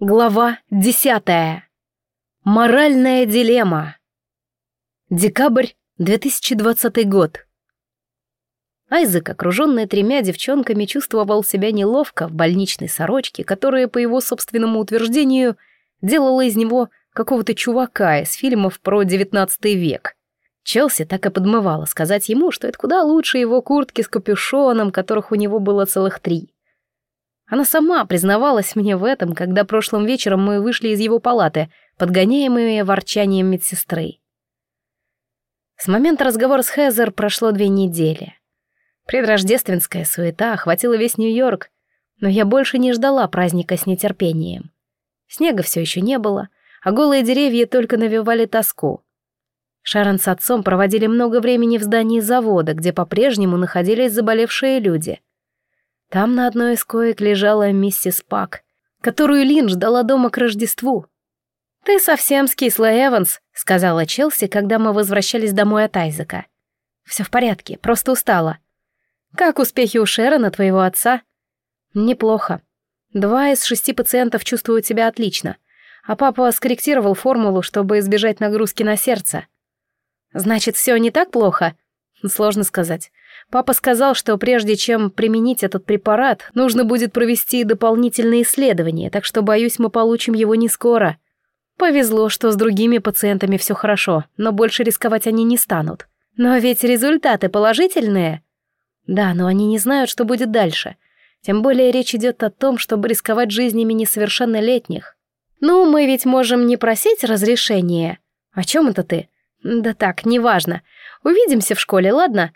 Глава десятая. Моральная дилемма. Декабрь 2020 год. Айзек, окруженный тремя девчонками, чувствовал себя неловко в больничной сорочке, которая, по его собственному утверждению, делала из него какого-то чувака из фильмов про девятнадцатый век. Челси так и подмывала сказать ему, что это куда лучше его куртки с капюшоном, которых у него было целых три. Она сама признавалась мне в этом, когда прошлым вечером мы вышли из его палаты, подгоняемые ворчанием медсестры. С момента разговора с Хезер прошло две недели. Предрождественская суета охватила весь Нью-Йорк, но я больше не ждала праздника с нетерпением. Снега все еще не было, а голые деревья только навевали тоску. Шарон с отцом проводили много времени в здании завода, где по-прежнему находились заболевшие люди — там на одной из коек лежала миссис Пак, которую Лин ждала дома к Рождеству. «Ты совсем скисла, Эванс», — сказала Челси, когда мы возвращались домой от Айзека. «Все в порядке, просто устала». «Как успехи у Шерона, твоего отца?» «Неплохо. Два из шести пациентов чувствуют себя отлично, а папа скорректировал формулу, чтобы избежать нагрузки на сердце». «Значит, все не так плохо?» «Сложно сказать. Папа сказал, что прежде чем применить этот препарат, нужно будет провести дополнительные исследования, так что, боюсь, мы получим его не скоро. Повезло, что с другими пациентами все хорошо, но больше рисковать они не станут. Но ведь результаты положительные. Да, но они не знают, что будет дальше. Тем более речь идет о том, чтобы рисковать жизнями несовершеннолетних. Ну, мы ведь можем не просить разрешения. О чем это ты? Да так, неважно. Увидимся в школе, ладно?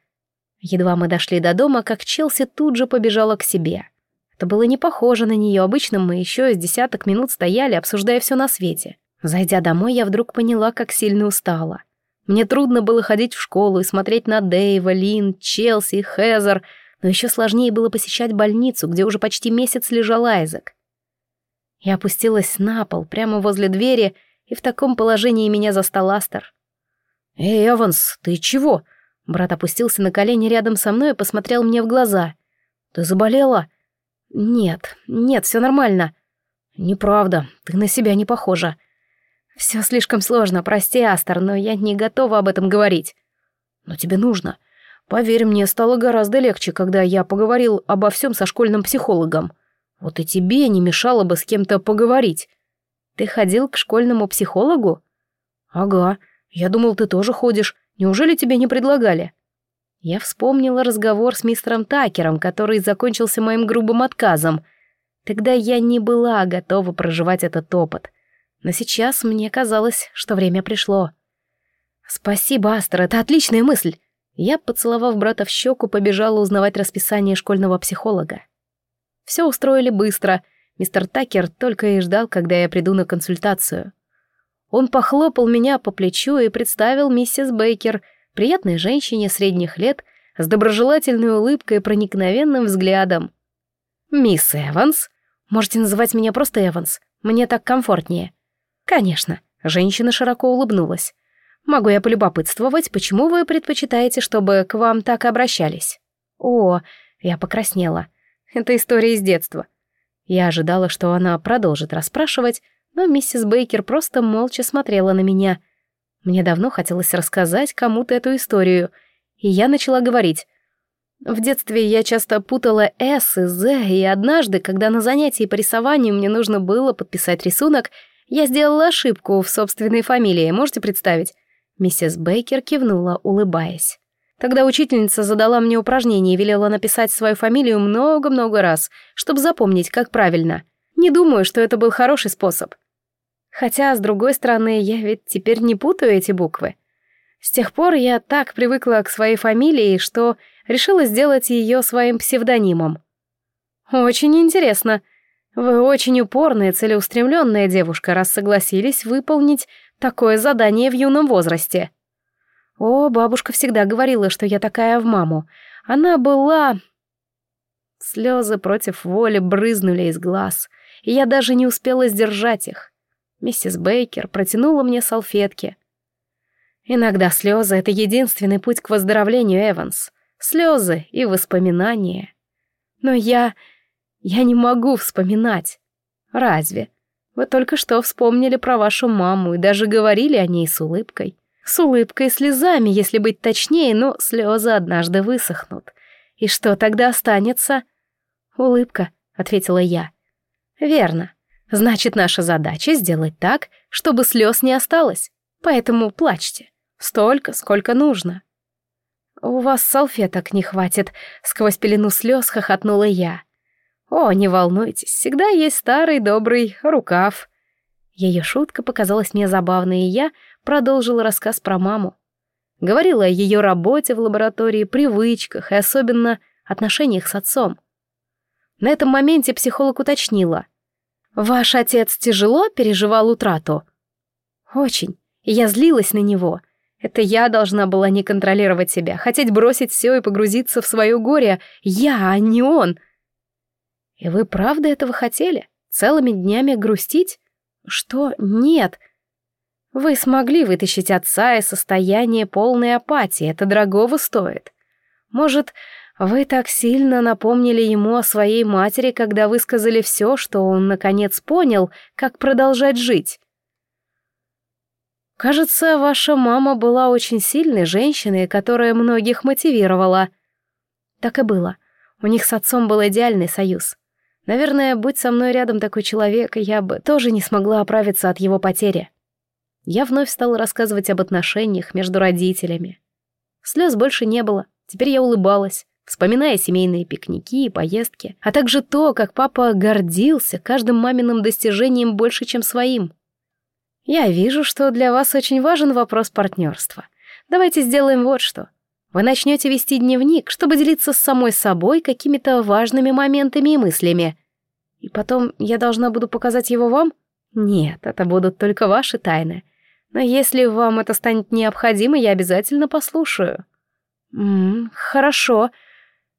Едва мы дошли до дома, как Челси тут же побежала к себе. Это было не похоже на нее, обычно мы еще с десяток минут стояли, обсуждая все на свете. Зайдя домой, я вдруг поняла, как сильно устала. Мне трудно было ходить в школу и смотреть на Дэйва, Лин, Челси, Хезер, но еще сложнее было посещать больницу, где уже почти месяц лежал Айзек. Я опустилась на пол, прямо возле двери, и в таком положении меня застал Астер. «Эй, Эванс, ты чего?» Брат опустился на колени рядом со мной и посмотрел мне в глаза. «Ты заболела?» «Нет, нет, все нормально». «Неправда, ты на себя не похожа». «Все слишком сложно, прости, Астер, но я не готова об этом говорить». «Но тебе нужно. Поверь мне, стало гораздо легче, когда я поговорил обо всем со школьным психологом. Вот и тебе не мешало бы с кем-то поговорить». «Ты ходил к школьному психологу?» «Ага, я думал, ты тоже ходишь. Неужели тебе не предлагали?» Я вспомнила разговор с мистером Такером, который закончился моим грубым отказом. Тогда я не была готова проживать этот опыт. Но сейчас мне казалось, что время пришло. «Спасибо, Астер, это отличная мысль!» Я, поцеловав брата в щеку, побежала узнавать расписание школьного психолога. Все устроили быстро. Мистер Такер только и ждал, когда я приду на консультацию. Он похлопал меня по плечу и представил миссис Бейкер, приятной женщине средних лет, с доброжелательной улыбкой и проникновенным взглядом. «Мисс Эванс? Можете называть меня просто Эванс, мне так комфортнее». «Конечно», — женщина широко улыбнулась. «Могу я полюбопытствовать, почему вы предпочитаете, чтобы к вам так обращались?» «О, я покраснела. Это история из детства». Я ожидала, что она продолжит расспрашивать, но миссис Бейкер просто молча смотрела на меня. Мне давно хотелось рассказать кому-то эту историю, и я начала говорить. В детстве я часто путала «С» и «З», и однажды, когда на занятии по рисованию мне нужно было подписать рисунок, я сделала ошибку в собственной фамилии, можете представить? Миссис Бейкер кивнула, улыбаясь. Тогда учительница задала мне упражнение и велела написать свою фамилию много-много раз, чтобы запомнить, как правильно. Не думаю, что это был хороший способ. Хотя, с другой стороны, я ведь теперь не путаю эти буквы. С тех пор я так привыкла к своей фамилии, что решила сделать ее своим псевдонимом. Очень интересно. Вы очень упорная, целеустремленная девушка, раз согласились выполнить такое задание в юном возрасте. О, бабушка всегда говорила, что я такая в маму. Она была... Слезы против воли брызнули из глаз, и я даже не успела сдержать их. Миссис Бейкер протянула мне салфетки. Иногда слезы — это единственный путь к выздоровлению, Эванс. Слезы и воспоминания. Но я... я не могу вспоминать. Разве? Вы только что вспомнили про вашу маму и даже говорили о ней с улыбкой. С улыбкой и слезами, если быть точнее, но слезы однажды высохнут. И что тогда останется? Улыбка, ответила я. Верно. Значит, наша задача сделать так, чтобы слез не осталось. Поэтому плачьте. Столько, сколько нужно. У вас салфеток не хватит, сквозь пелену слез хохотнула я. О, не волнуйтесь, всегда есть старый добрый рукав. Ее шутка показалась мне забавной, и я продолжила рассказ про маму. Говорила о ее работе в лаборатории, привычках и особенно отношениях с отцом. На этом моменте психолог уточнила. «Ваш отец тяжело переживал утрату?» «Очень. Я злилась на него. Это я должна была не контролировать себя, хотеть бросить все и погрузиться в свое горе. Я, а не он. И вы правда этого хотели? Целыми днями грустить? Что? Нет. Вы смогли вытащить отца из состояния полной апатии, это дорогого стоит. Может, вы так сильно напомнили ему о своей матери, когда высказали все, что он наконец понял, как продолжать жить. Кажется, ваша мама была очень сильной женщиной, которая многих мотивировала. Так и было. У них с отцом был идеальный союз. Наверное, будь со мной рядом такой человек, я бы тоже не смогла оправиться от его потери. Я вновь стала рассказывать об отношениях между родителями. Слез больше не было, теперь я улыбалась, вспоминая семейные пикники и поездки, а также то, как папа гордился каждым маминым достижением больше, чем своим. Я вижу, что для вас очень важен вопрос партнерства. Давайте сделаем вот что. Вы начнете вести дневник, чтобы делиться с самой собой какими-то важными моментами и мыслями. И потом я должна буду показать его вам? Нет, это будут только ваши тайны. Но если вам это станет необходимо, я обязательно послушаю. Хорошо.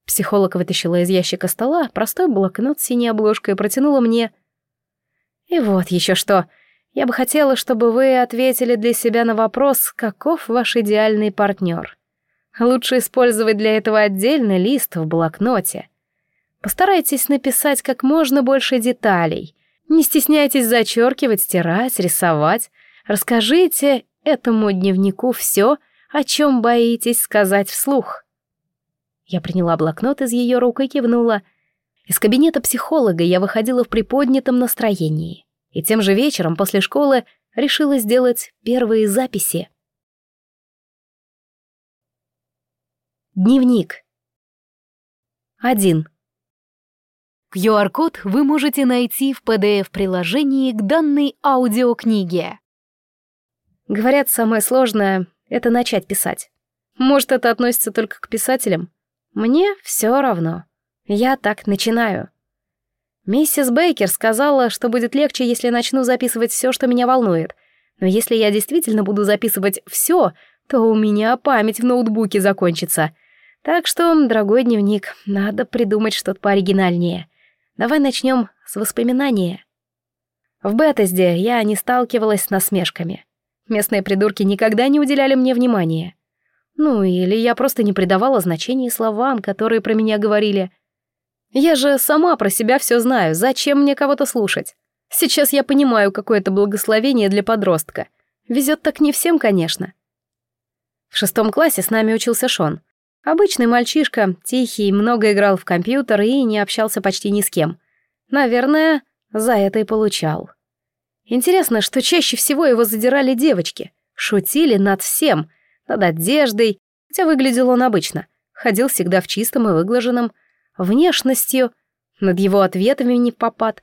Психолог вытащила из ящика стола простой блокнот с синей обложкой и протянула мне. И вот еще что. Я бы хотела, чтобы вы ответили для себя на вопрос, каков ваш идеальный партнер. Лучше использовать для этого отдельный лист в блокноте. Постарайтесь написать как можно больше деталей. Не стесняйтесь зачеркивать, стирать, рисовать. Расскажите этому дневнику все, о чем боитесь сказать вслух. Я приняла блокнот из ее рук и кивнула. Из кабинета психолога я выходила в приподнятом настроении. И тем же вечером после школы решила сделать первые записи. Дневник. 1. QR-код вы можете найти в PDF-приложении к данной аудиокниге. Говорят, самое сложное — это начать писать. Может, это относится только к писателям? Мне все равно. Я так начинаю. Миссис Бейкер сказала, что будет легче, если начну записывать все, что меня волнует. Но если я действительно буду записывать все, то у меня память в ноутбуке закончится — так что, дорогой дневник, надо придумать что-то пооригинальнее. Давай начнем с воспоминания. В Бетезде я не сталкивалась с насмешками. Местные придурки никогда не уделяли мне внимания. Ну, или я просто не придавала значения словам, которые про меня говорили. Я же сама про себя все знаю, зачем мне кого-то слушать? Сейчас я понимаю, какое это благословение для подростка. Везет так не всем, конечно. В шестом классе с нами учился Шон. Обычный мальчишка, тихий, много играл в компьютер и не общался почти ни с кем. Наверное, за это и получал. Интересно, что чаще всего его задирали девочки. Шутили над всем, над одеждой, хотя выглядел он обычно. Ходил всегда в чистом и выглаженном, внешностью, над его ответами не попад,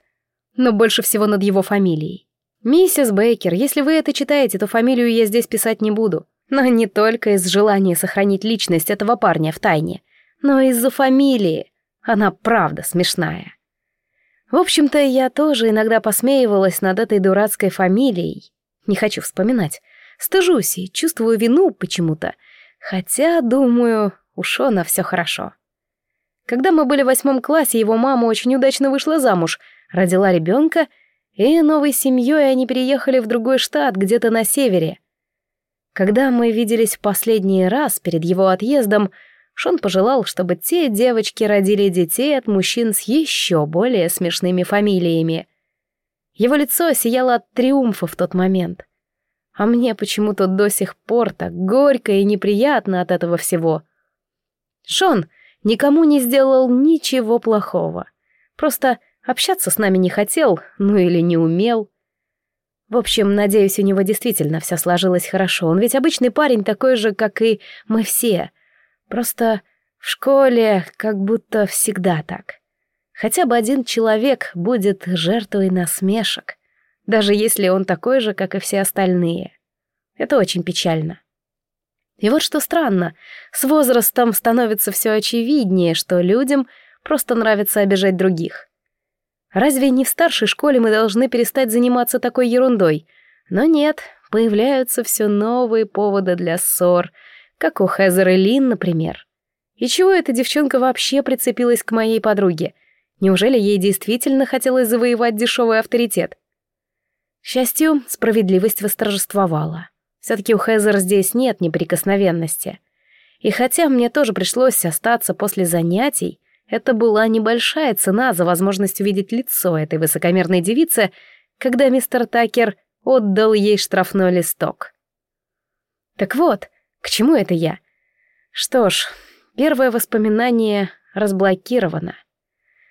но больше всего над его фамилией. «Миссис Бейкер, если вы это читаете, то фамилию я здесь писать не буду. Но не только из желания сохранить личность этого парня в тайне, но из-за фамилии. Она правда смешная. В общем-то, я тоже иногда посмеивалась над этой дурацкой фамилией. Не хочу вспоминать. Стыжусь и чувствую вину почему-то. Хотя, думаю, у Шона все хорошо. Когда мы были в восьмом классе, его мама очень удачно вышла замуж, родила ребенка, и новой семьей они переехали в другой штат, где-то на севере — когда мы виделись в последний раз перед его отъездом, Шон пожелал, чтобы те девочки родили детей от мужчин с еще более смешными фамилиями. Его лицо сияло от триумфа в тот момент. А мне почему-то до сих пор так горько и неприятно от этого всего. Шон никому не сделал ничего плохого. Просто общаться с нами не хотел, ну или не умел. В общем, надеюсь, у него действительно все сложилось хорошо. Он ведь обычный парень такой же, как и мы все. Просто в школе как будто всегда так. Хотя бы один человек будет жертвой насмешек, даже если он такой же, как и все остальные. Это очень печально. И вот что странно, с возрастом становится все очевиднее, что людям просто нравится обижать других. Разве не в старшей школе мы должны перестать заниматься такой ерундой? Но нет, появляются все новые поводы для ссор, как у Хезер и Лин, например. И чего эта девчонка вообще прицепилась к моей подруге? Неужели ей действительно хотелось завоевать дешевый авторитет? К счастью, справедливость восторжествовала. Все-таки у Хезер здесь нет неприкосновенности. И хотя мне тоже пришлось остаться после занятий, это была небольшая цена за возможность увидеть лицо этой высокомерной девицы, когда мистер Такер отдал ей штрафной листок. Так вот, к чему это я? Что ж, первое воспоминание разблокировано.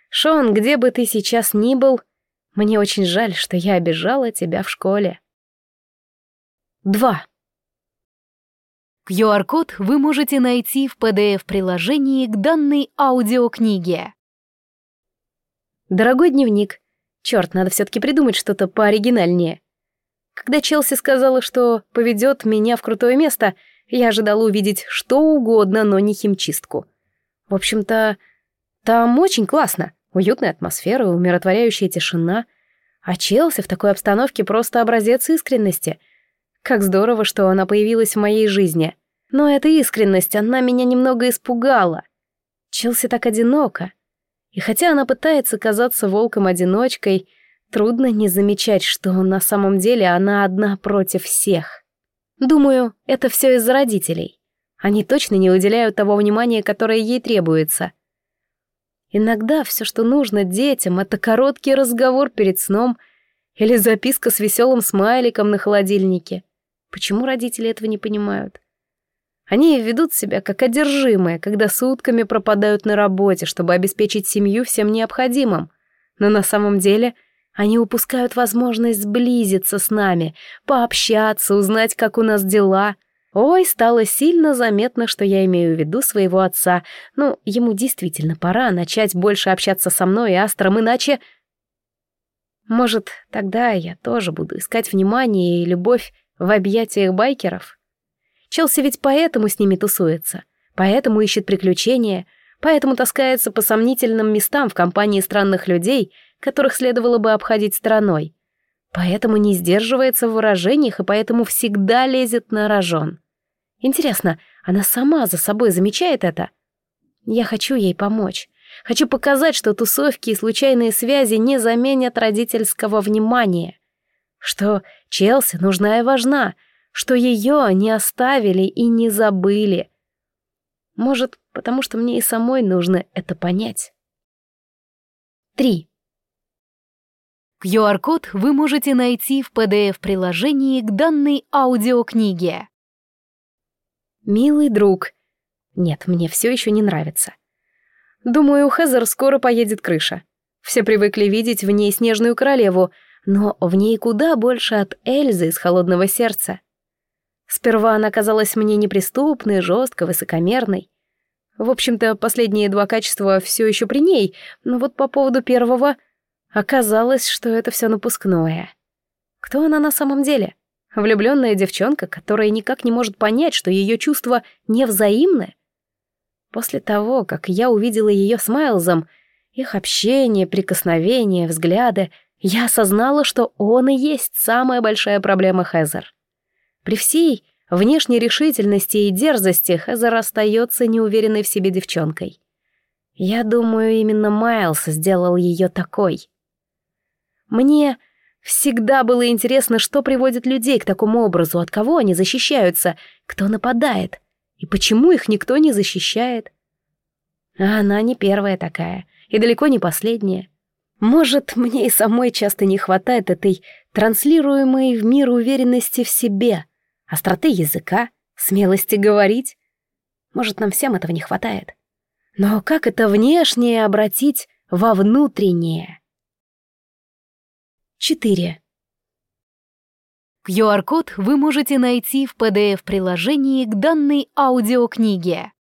Шон, где бы ты сейчас ни был, мне очень жаль, что я обижала тебя в школе. 2. QR-код вы можете найти в PDF-приложении к данной аудиокниге. Дорогой дневник. Черт, надо все-таки придумать что-то пооригинальнее. Когда Челси сказала, что поведет меня в крутое место, я ожидала увидеть что угодно, но не химчистку. В общем-то, там очень классно. Уютная атмосфера, умиротворяющая тишина. А Челси в такой обстановке просто образец искренности. Как здорово, что она появилась в моей жизни. Но эта искренность, она меня немного испугала. Челси так одинока. И хотя она пытается казаться волком-одиночкой, трудно не замечать, что на самом деле она одна против всех. Думаю, это все из-за родителей. Они точно не уделяют того внимания, которое ей требуется. Иногда все, что нужно детям, это короткий разговор перед сном или записка с веселым смайликом на холодильнике. Почему родители этого не понимают? Они ведут себя как одержимые, когда сутками пропадают на работе, чтобы обеспечить семью всем необходимым. Но на самом деле они упускают возможность сблизиться с нами, пообщаться, узнать, как у нас дела — Ой, стало сильно заметно, что я имею в виду своего отца. Ну, ему действительно пора начать больше общаться со мной и Астром, иначе... Может, тогда я тоже буду искать внимание и любовь в объятиях байкеров? Челси ведь поэтому с ними тусуется, поэтому ищет приключения, поэтому таскается по сомнительным местам в компании странных людей, которых следовало бы обходить стороной. Поэтому не сдерживается в выражениях и поэтому всегда лезет на рожон. Интересно, она сама за собой замечает это? Я хочу ей помочь. Хочу показать, что тусовки и случайные связи не заменят родительского внимания. Что Челси нужна и важна, что ее не оставили и не забыли. Может, потому что мне и самой нужно это понять. 3. QR-код вы можете найти в PDF-приложении к данной аудиокниге. Милый друг. Нет, мне все еще не нравится. Думаю, у Хезер скоро поедет крыша. Все привыкли видеть в ней снежную королеву, но в ней куда больше от Эльзы из холодного сердца. Сперва она казалась мне неприступной, жесткой, высокомерной. В общем-то, последние два качества все еще при ней, но вот по поводу первого — Оказалось, что это все напускное. Кто она на самом деле? Влюбленная девчонка, которая никак не может понять, что ее чувства невзаимны? После того, как я увидела ее с Майлзом, их общение, прикосновения, взгляды, я осознала, что он и есть самая большая проблема Хезер. При всей внешней решительности и дерзости Хезер остается неуверенной в себе девчонкой. Я думаю, именно Майлз сделал ее такой. Мне всегда было интересно, что приводит людей к такому образу, от кого они защищаются, кто нападает, и почему их никто не защищает. А она не первая такая, и далеко не последняя. Может, мне и самой часто не хватает этой транслируемой в мир уверенности в себе, остроты языка, смелости говорить. Может, нам всем этого не хватает. Но как это внешнее обратить во внутреннее? 4. QR-код вы можете найти в PDF-приложении к данной аудиокниге.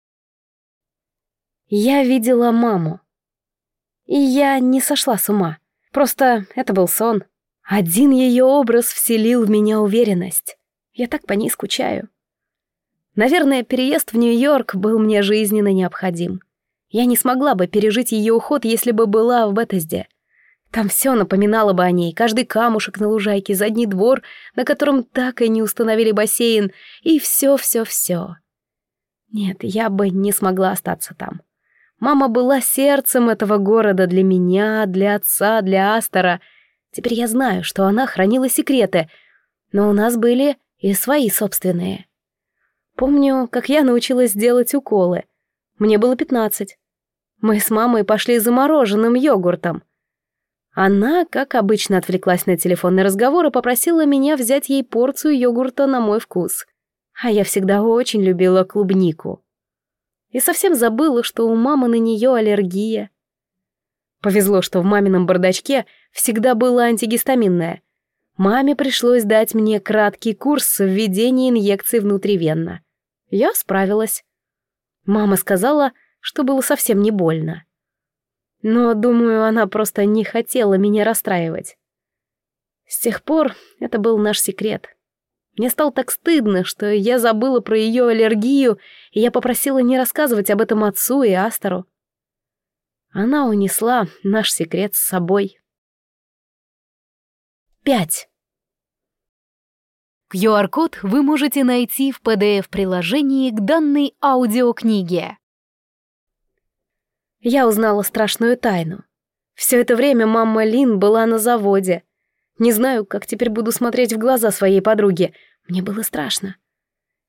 Я видела маму. И я не сошла с ума. Просто это был сон. Один ее образ вселил в меня уверенность. Я так по ней скучаю. Наверное, переезд в Нью-Йорк был мне жизненно необходим. Я не смогла бы пережить ее уход, если бы была в Бетезде. Там все напоминало бы о ней, каждый камушек на лужайке, задний двор, на котором так и не установили бассейн, и все-все-все. Нет, я бы не смогла остаться там. Мама была сердцем этого города для меня, для отца, для Астора. Теперь я знаю, что она хранила секреты, но у нас были и свои собственные. Помню, как я научилась делать уколы. Мне было пятнадцать. Мы с мамой пошли за мороженым йогуртом. Она, как обычно, отвлеклась на телефонный разговор и попросила меня взять ей порцию йогурта на мой вкус. А я всегда очень любила клубнику. И совсем забыла, что у мамы на нее аллергия. Повезло, что в мамином бардачке всегда было антигистаминное. Маме пришлось дать мне краткий курс введения инъекций внутривенно. Я справилась. Мама сказала, что было совсем не больно. Но, думаю, она просто не хотела меня расстраивать. С тех пор это был наш секрет. Мне стало так стыдно, что я забыла про ее аллергию, и я попросила не рассказывать об этом отцу и Астору. Она унесла наш секрет с собой. 5. QR-код вы можете найти в PDF-приложении к данной аудиокниге. Я узнала страшную тайну. Все это время мама Лин была на заводе. Не знаю, как теперь буду смотреть в глаза своей подруге, мне было страшно.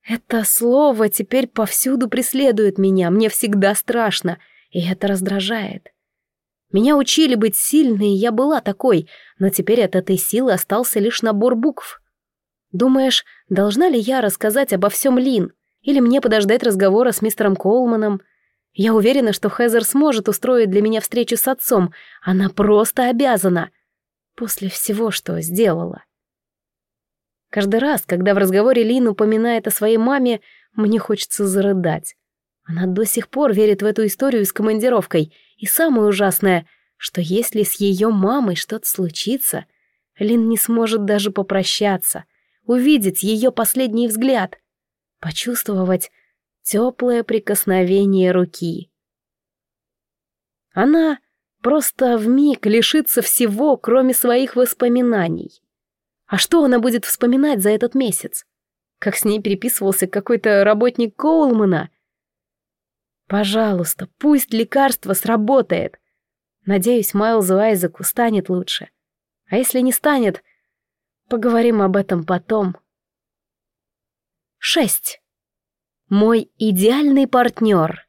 Это слово теперь повсюду преследует меня, мне всегда страшно, и это раздражает. Меня учили быть сильной, и я была такой, но теперь от этой силы остался лишь набор букв. Думаешь, должна ли я рассказать обо всем Лин? Или мне подождать разговора с мистером Колманом? Я уверена, что Хезер сможет устроить для меня встречу с отцом. Она просто обязана. После всего, что сделала. Каждый раз, когда в разговоре Лин упоминает о своей маме, мне хочется зарыдать. Она до сих пор верит в эту историю с командировкой. И самое ужасное, что если с ее мамой что-то случится, Лин не сможет даже попрощаться, увидеть ее последний взгляд, почувствовать теплое прикосновение руки. Она просто вмиг лишится всего, кроме своих воспоминаний. А что она будет вспоминать за этот месяц? Как с ней переписывался какой-то работник Коулмана? Пожалуйста, пусть лекарство сработает. Надеюсь, Майлзу Айзеку станет лучше. А если не станет, поговорим об этом потом. 6. Мой идеальный партнер.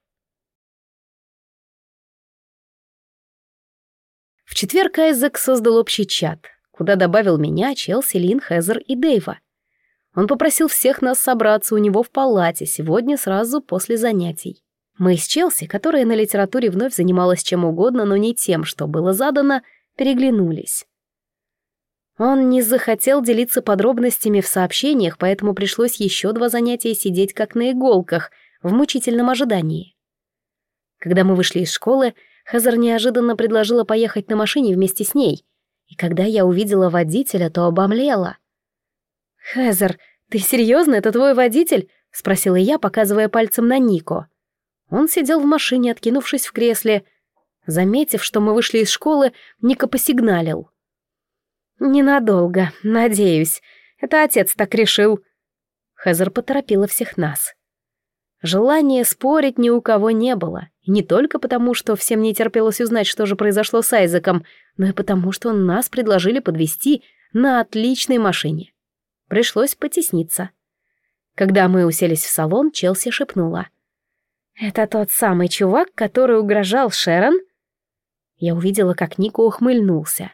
В четверг Айзек создал общий чат — куда добавил меня, Челси, Лин, Хезер и Дэйва. Он попросил всех нас собраться у него в палате сегодня сразу после занятий. Мы с Челси, которая на литературе вновь занималась чем угодно, но не тем, что было задано, переглянулись. Он не захотел делиться подробностями в сообщениях, поэтому пришлось еще два занятия сидеть как на иголках, в мучительном ожидании. Когда мы вышли из школы, Хазар неожиданно предложила поехать на машине вместе с ней, и когда я увидела водителя, то обомлела. «Хезер, ты серьезно? Это твой водитель?» — спросила я, показывая пальцем на Нико. Он сидел в машине, откинувшись в кресле. Заметив, что мы вышли из школы, Ника посигналил. «Ненадолго, надеюсь. Это отец так решил». Хезер поторопила всех нас. Желания спорить ни у кого не было. И не только потому, что всем не терпелось узнать, что же произошло с Айзеком, но и потому, что нас предложили подвести на отличной машине. Пришлось потесниться. Когда мы уселись в салон, Челси шепнула. «Это тот самый чувак, который угрожал Шерон?» Я увидела, как Нико ухмыльнулся.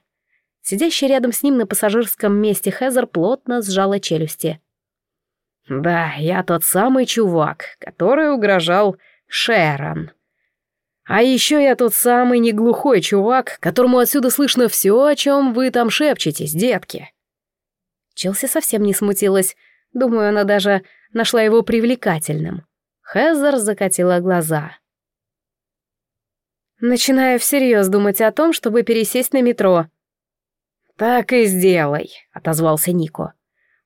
Сидящий рядом с ним на пассажирском месте Хезер плотно сжала челюсти. «Да, я тот самый чувак, который угрожал Шерон. А еще я тот самый неглухой чувак, которому отсюда слышно все, о чем вы там шепчетесь, детки». Челси совсем не смутилась. Думаю, она даже нашла его привлекательным. Хезер закатила глаза. Начинаю всерьез думать о том, чтобы пересесть на метро. «Так и сделай», — отозвался Нико.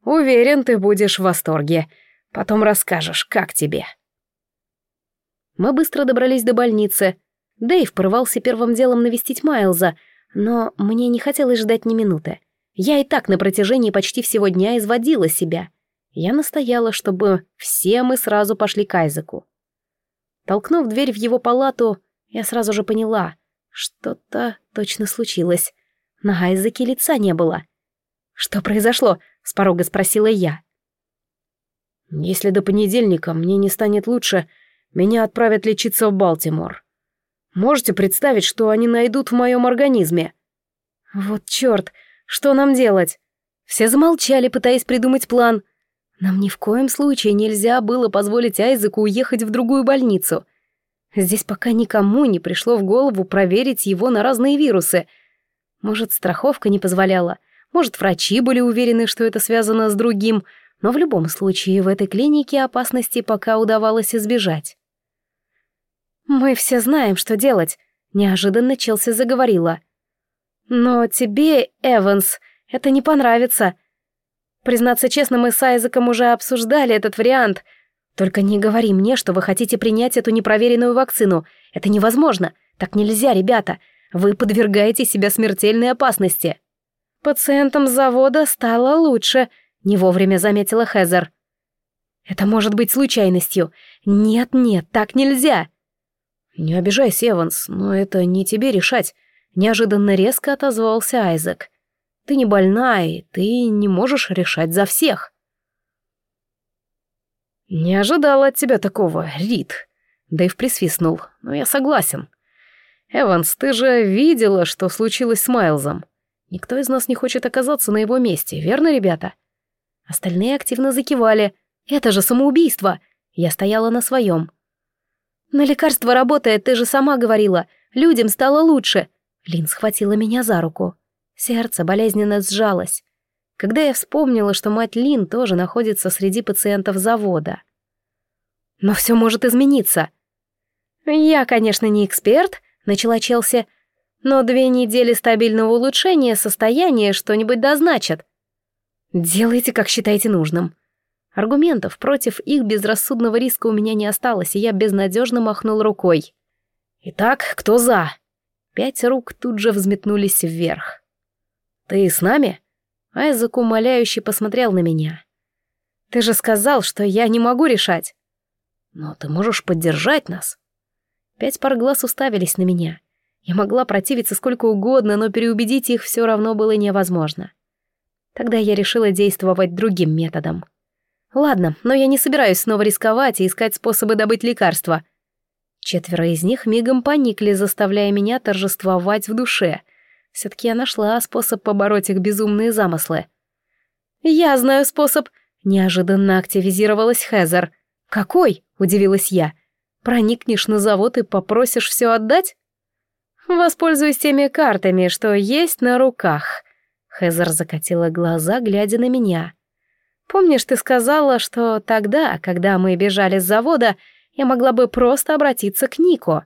«Уверен, ты будешь в восторге. Потом расскажешь, как тебе». Мы быстро добрались до больницы. Дэйв порывался первым делом навестить Майлза, но мне не хотелось ждать ни минуты. Я и так на протяжении почти всего дня изводила себя. Я настояла, чтобы все мы сразу пошли к Айзеку. Толкнув дверь в его палату, я сразу же поняла, что-то точно случилось. На Айзеке лица не было. «Что произошло?» — с порога спросила я. «Если до понедельника мне не станет лучше, меня отправят лечиться в Балтимор. Можете представить, что они найдут в моем организме?» «Вот черт, что нам делать?» Все замолчали, пытаясь придумать план. Нам ни в коем случае нельзя было позволить Айзеку уехать в другую больницу. Здесь пока никому не пришло в голову проверить его на разные вирусы. Может, страховка не позволяла, может, врачи были уверены, что это связано с другим, но в любом случае в этой клинике опасности пока удавалось избежать. «Мы все знаем, что делать», — неожиданно Челси заговорила. «Но тебе, Эванс, это не понравится. Признаться честно, мы с Айзеком уже обсуждали этот вариант — только не говори мне, что вы хотите принять эту непроверенную вакцину. Это невозможно. Так нельзя, ребята. Вы подвергаете себя смертельной опасности. Пациентам завода стало лучше, не вовремя заметила Хезер. Это может быть случайностью. Нет, нет, так нельзя. Не обижайся, Эванс, но это не тебе решать. Неожиданно резко отозвался Айзек. Ты не больна, и ты не можешь решать за всех. «Не ожидала от тебя такого, Рид». Дэйв присвистнул, но я согласен. «Эванс, ты же видела, что случилось с Майлзом. Никто из нас не хочет оказаться на его месте, верно, ребята?» Остальные активно закивали. «Это же самоубийство!» Я стояла на своем. «На лекарство работает, ты же сама говорила. Людям стало лучше». Лин схватила меня за руку. Сердце болезненно сжалось когда я вспомнила, что мать Лин тоже находится среди пациентов завода. Но все может измениться. «Я, конечно, не эксперт», — начала Челси, «но две недели стабильного улучшения состояния что-нибудь дозначат. Делайте, как считаете нужным». Аргументов против их безрассудного риска у меня не осталось, и я безнадежно махнул рукой. «Итак, кто за?» Пять рук тут же взметнулись вверх. «Ты с нами?» Айзек умоляюще посмотрел на меня. «Ты же сказал, что я не могу решать». «Но ты можешь поддержать нас». Пять пар глаз уставились на меня. Я могла противиться сколько угодно, но переубедить их все равно было невозможно. Тогда я решила действовать другим методом. Ладно, но я не собираюсь снова рисковать и искать способы добыть лекарства. Четверо из них мигом поникли, заставляя меня торжествовать в душе. Все-таки я нашла способ побороть их безумные замыслы. «Я знаю способ», — неожиданно активизировалась Хезер. «Какой?» — удивилась я. «Проникнешь на завод и попросишь все отдать?» «Воспользуюсь теми картами, что есть на руках», — Хезер закатила глаза, глядя на меня. «Помнишь, ты сказала, что тогда, когда мы бежали с завода, я могла бы просто обратиться к Нику?»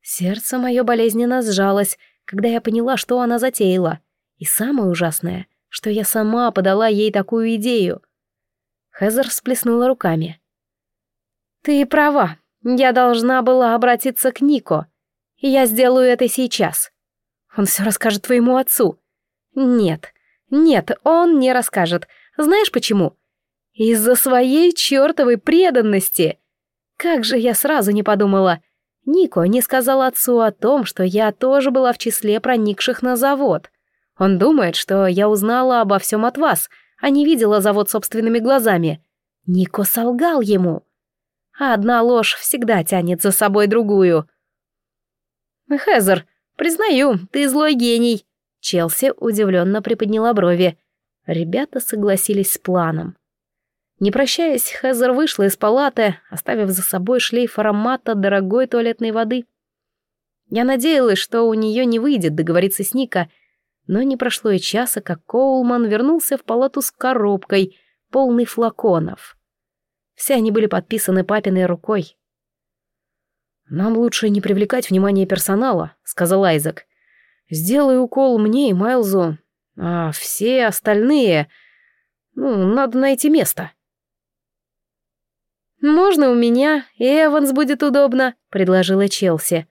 Сердце мое болезненно сжалось, когда я поняла, что она затеяла. И самое ужасное, что я сама подала ей такую идею. Хезер всплеснула руками. «Ты права, я должна была обратиться к Нико, я сделаю это сейчас. Он все расскажет твоему отцу». «Нет, нет, он не расскажет. Знаешь почему?» «Из-за своей чертовой преданности!» Как же я сразу не подумала — Нико не сказал отцу о том, что я тоже была в числе проникших на завод. Он думает, что я узнала обо всем от вас, а не видела завод собственными глазами. Нико солгал ему. А одна ложь всегда тянет за собой другую. «Хезер, «Признаю, ты злой гений!» Челси удивленно приподняла брови. Ребята согласились с планом. Не прощаясь, Хезер вышла из палаты, оставив за собой шлейф аромата дорогой туалетной воды. Я надеялась, что у нее не выйдет договориться с Ника, но не прошло и часа, как Коулман вернулся в палату с коробкой, полной флаконов. Все они были подписаны папиной рукой. «Нам лучше не привлекать внимание персонала», — сказал Айзек. «Сделай укол мне и Майлзу, а все остальные... Ну, надо найти место». «Можно у меня, и Эванс будет удобно», — предложила Челси.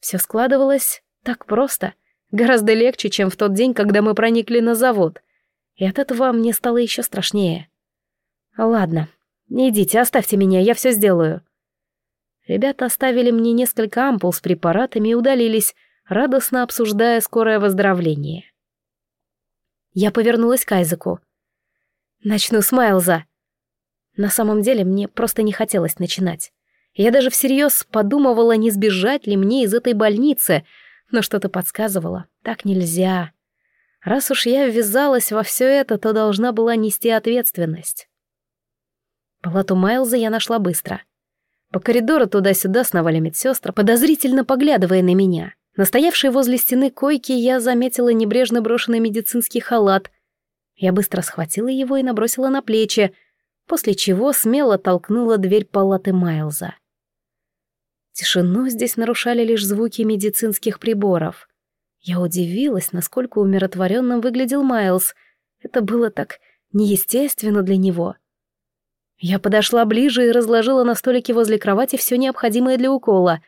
Все складывалось так просто, гораздо легче, чем в тот день, когда мы проникли на завод. И от этого мне стало еще страшнее. «Ладно, идите, оставьте меня, я все сделаю». Ребята оставили мне несколько ампул с препаратами и удалились, радостно обсуждая скорое выздоровление. Я повернулась к Айзеку. «Начну с Майлза», на самом деле мне просто не хотелось начинать. Я даже всерьез подумывала, не сбежать ли мне из этой больницы, но что-то подсказывало. Так нельзя. Раз уж я ввязалась во все это, то должна была нести ответственность. Палату Майлза я нашла быстро. По коридору туда-сюда сновали медсестры, подозрительно поглядывая на меня. Настоявший возле стены койки я заметила небрежно брошенный медицинский халат. Я быстро схватила его и набросила на плечи, после чего смело толкнула дверь палаты Майлза. Тишину здесь нарушали лишь звуки медицинских приборов. Я удивилась, насколько умиротворенным выглядел Майлз. Это было так неестественно для него. Я подошла ближе и разложила на столике возле кровати все необходимое для укола.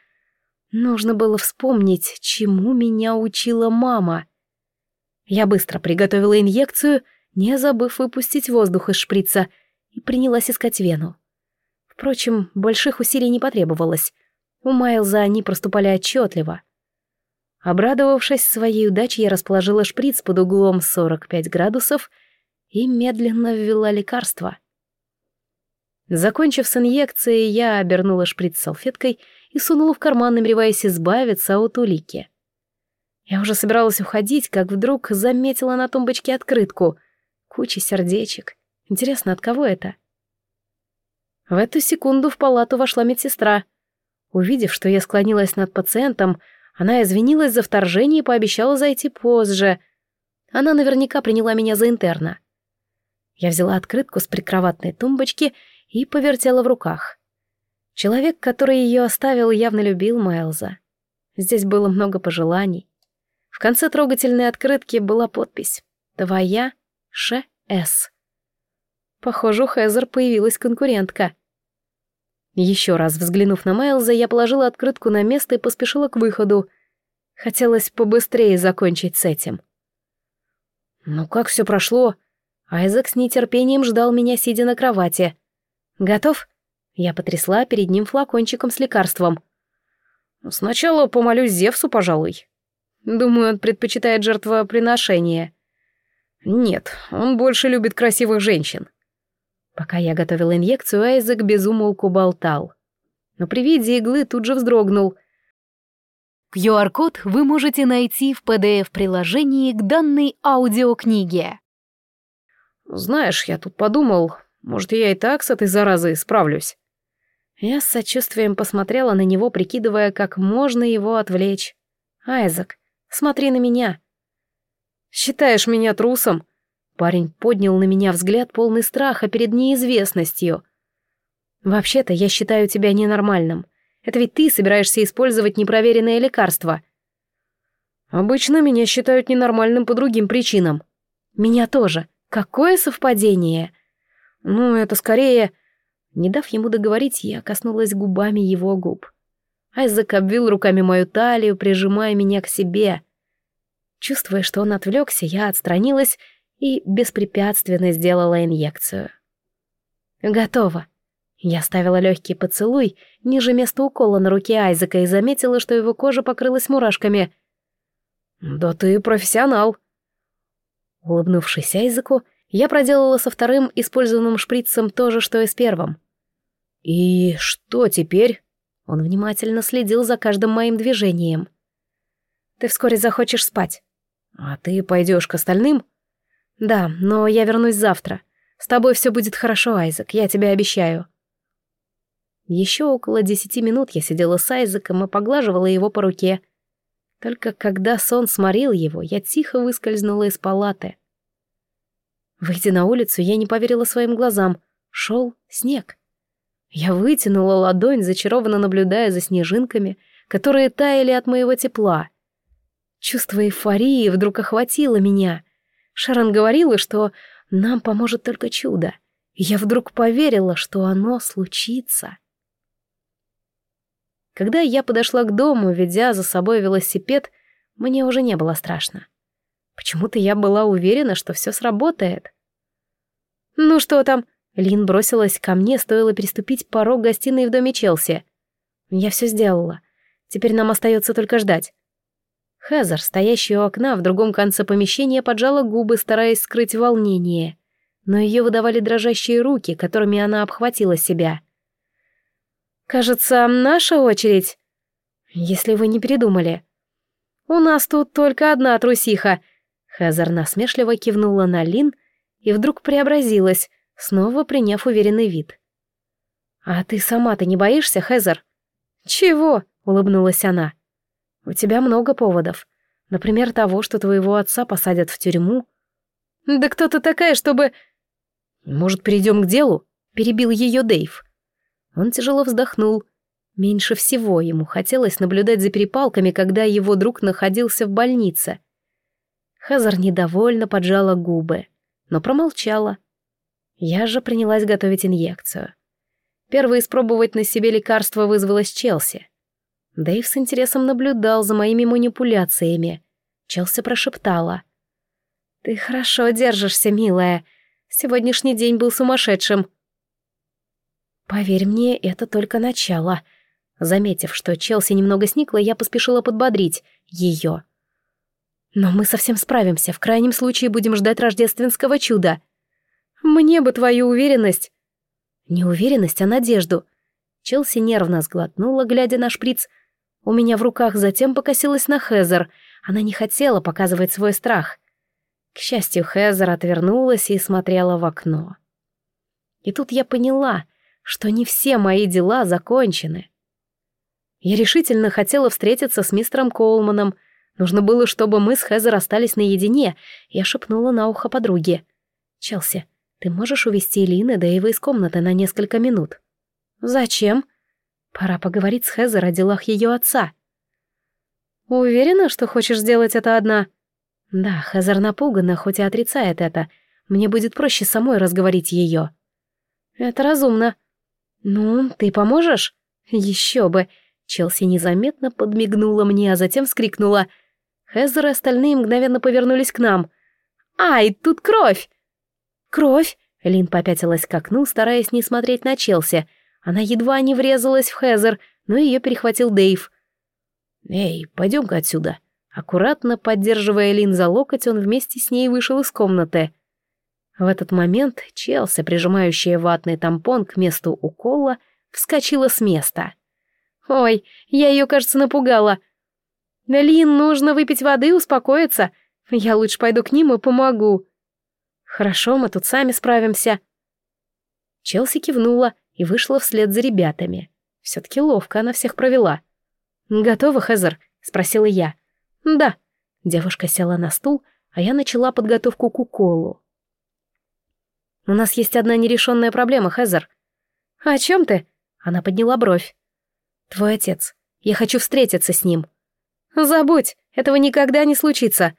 Нужно было вспомнить, чему меня учила мама. Я быстро приготовила инъекцию, не забыв выпустить воздух из шприца — и принялась искать вену. Впрочем, больших усилий не потребовалось. У Майлза они проступали отчетливо. Обрадовавшись своей удаче, я расположила шприц под углом 45 градусов и медленно ввела лекарство. Закончив с инъекцией, я обернула шприц салфеткой и сунула в карман, намереваясь избавиться от улики. Я уже собиралась уходить, как вдруг заметила на тумбочке открытку. Куча сердечек. Интересно, от кого это? В эту секунду в палату вошла медсестра. Увидев, что я склонилась над пациентом, она извинилась за вторжение и пообещала зайти позже. Она наверняка приняла меня за интерна. Я взяла открытку с прикроватной тумбочки и повертела в руках. Человек, который ее оставил, явно любил Майлза. Здесь было много пожеланий. В конце трогательной открытки была подпись «Твоя Ш.С». Похоже, у Хезер появилась конкурентка. Еще раз взглянув на Майлза, я положила открытку на место и поспешила к выходу. Хотелось побыстрее закончить с этим. «Ну как все прошло?» Айзек с нетерпением ждал меня, сидя на кровати. «Готов?» Я потрясла перед ним флакончиком с лекарством. «Сначала помолюсь Зевсу, пожалуй». Думаю, он предпочитает жертвоприношение. Нет, он больше любит красивых женщин. Пока я готовил инъекцию, Айзек безумолку болтал. Но при виде иглы тут же вздрогнул. QR-код вы можете найти в PDF-приложении к данной аудиокниге. «Знаешь, я тут подумал, может, я и так с этой заразой справлюсь». Я с сочувствием посмотрела на него, прикидывая, как можно его отвлечь. «Айзек, смотри на меня». «Считаешь меня трусом?» Парень поднял на меня взгляд полный страха перед неизвестностью. «Вообще-то я считаю тебя ненормальным. Это ведь ты собираешься использовать непроверенное лекарство». «Обычно меня считают ненормальным по другим причинам». «Меня тоже. Какое совпадение?» «Ну, это скорее...» Не дав ему договорить, я коснулась губами его губ. Айзек обвил руками мою талию, прижимая меня к себе. Чувствуя, что он отвлекся, я отстранилась и беспрепятственно сделала инъекцию. Готово. Я ставила легкий поцелуй ниже места укола на руке Айзека и заметила, что его кожа покрылась мурашками. «Да ты профессионал!» Улыбнувшись Айзеку, я проделала со вторым использованным шприцем то же, что и с первым. «И что теперь?» Он внимательно следил за каждым моим движением. Ты вскоре захочешь спать. А ты пойдешь к остальным? Да, но я вернусь завтра. С тобой все будет хорошо, Айзек, я тебе обещаю. Еще около десяти минут я сидела с Айзеком и поглаживала его по руке. Только когда сон сморил его, я тихо выскользнула из палаты. Выйдя на улицу, я не поверила своим глазам. Шел снег. Я вытянула ладонь, зачарованно наблюдая за снежинками, которые таяли от моего тепла. Чувство эйфории вдруг охватило меня. Шарон говорила, что нам поможет только чудо. Я вдруг поверила, что оно случится. Когда я подошла к дому, ведя за собой велосипед, мне уже не было страшно. Почему-то я была уверена, что все сработает. «Ну что там?» Лин бросилась ко мне, стоило переступить порог гостиной в доме Челси. «Я все сделала. Теперь нам остается только ждать». Хезер, стоящая у окна в другом конце помещения, поджала губы, стараясь скрыть волнение. Но ее выдавали дрожащие руки, которыми она обхватила себя. «Кажется, наша очередь. Если вы не передумали. У нас тут только одна трусиха». Хезер насмешливо кивнула на Лин и вдруг преобразилась, снова приняв уверенный вид. «А ты сама-то не боишься, Хезер?» «Чего?» — улыбнулась она. «У тебя много поводов. Например, того, что твоего отца посадят в тюрьму». «Да кто ты такая, чтобы...» «Может, перейдем к делу?» — перебил ее Дейв. Он тяжело вздохнул. Меньше всего ему хотелось наблюдать за перепалками, когда его друг находился в больнице. Хазар недовольно поджала губы, но промолчала. Я же принялась готовить инъекцию. Первой испробовать на себе лекарство вызвалась Челси. Дэйв с интересом наблюдал за моими манипуляциями. Челси прошептала. «Ты хорошо держишься, милая. Сегодняшний день был сумасшедшим. «Поверь мне, это только начало». Заметив, что Челси немного сникла, я поспешила подбодрить ее. «Но мы совсем справимся, в крайнем случае будем ждать рождественского чуда». «Мне бы твою уверенность». «Не уверенность, а надежду». Челси нервно сглотнула, глядя на шприц. У меня в руках затем покосилась на Хезер. Она не хотела показывать свой страх. К счастью, Хезер отвернулась и смотрела в окно. И тут я поняла — что не все мои дела закончены. Я решительно хотела встретиться с мистером Коулманом. Нужно было, чтобы мы с Хезер остались наедине. Я шепнула на ухо подруге. «Челси, ты можешь увести Лины Дэйва из комнаты на несколько минут?» «Зачем?» «Пора поговорить с Хезер о делах ее отца». «Уверена, что хочешь сделать это одна?» «Да, Хезер напугана, хоть и отрицает это. Мне будет проще самой разговорить ее». «Это разумно», «Ну, ты поможешь?» «Еще бы!» Челси незаметно подмигнула мне, а затем вскрикнула. Хезер и остальные мгновенно повернулись к нам. «Ай, тут кровь!» «Кровь!» Лин попятилась к окну, стараясь не смотреть на Челси. Она едва не врезалась в Хезер, но ее перехватил Дейв. «Эй, пойдем-ка отсюда!» Аккуратно поддерживая Лин за локоть, он вместе с ней вышел из комнаты. В этот момент Челси, прижимающая ватный тампон к месту укола, вскочила с места. «Ой, я ее, кажется, напугала. Лин, нужно выпить воды и успокоиться. Я лучше пойду к ним и помогу». «Хорошо, мы тут сами справимся». Челси кивнула и вышла вслед за ребятами. Все-таки ловко она всех провела. «Готова, Хезер?» — спросила я. «Да». Девушка села на стул, а я начала подготовку к уколу. У нас есть одна нерешенная проблема, Хезер. О чем ты? Она подняла бровь. Твой отец. Я хочу встретиться с ним. Забудь, этого никогда не случится.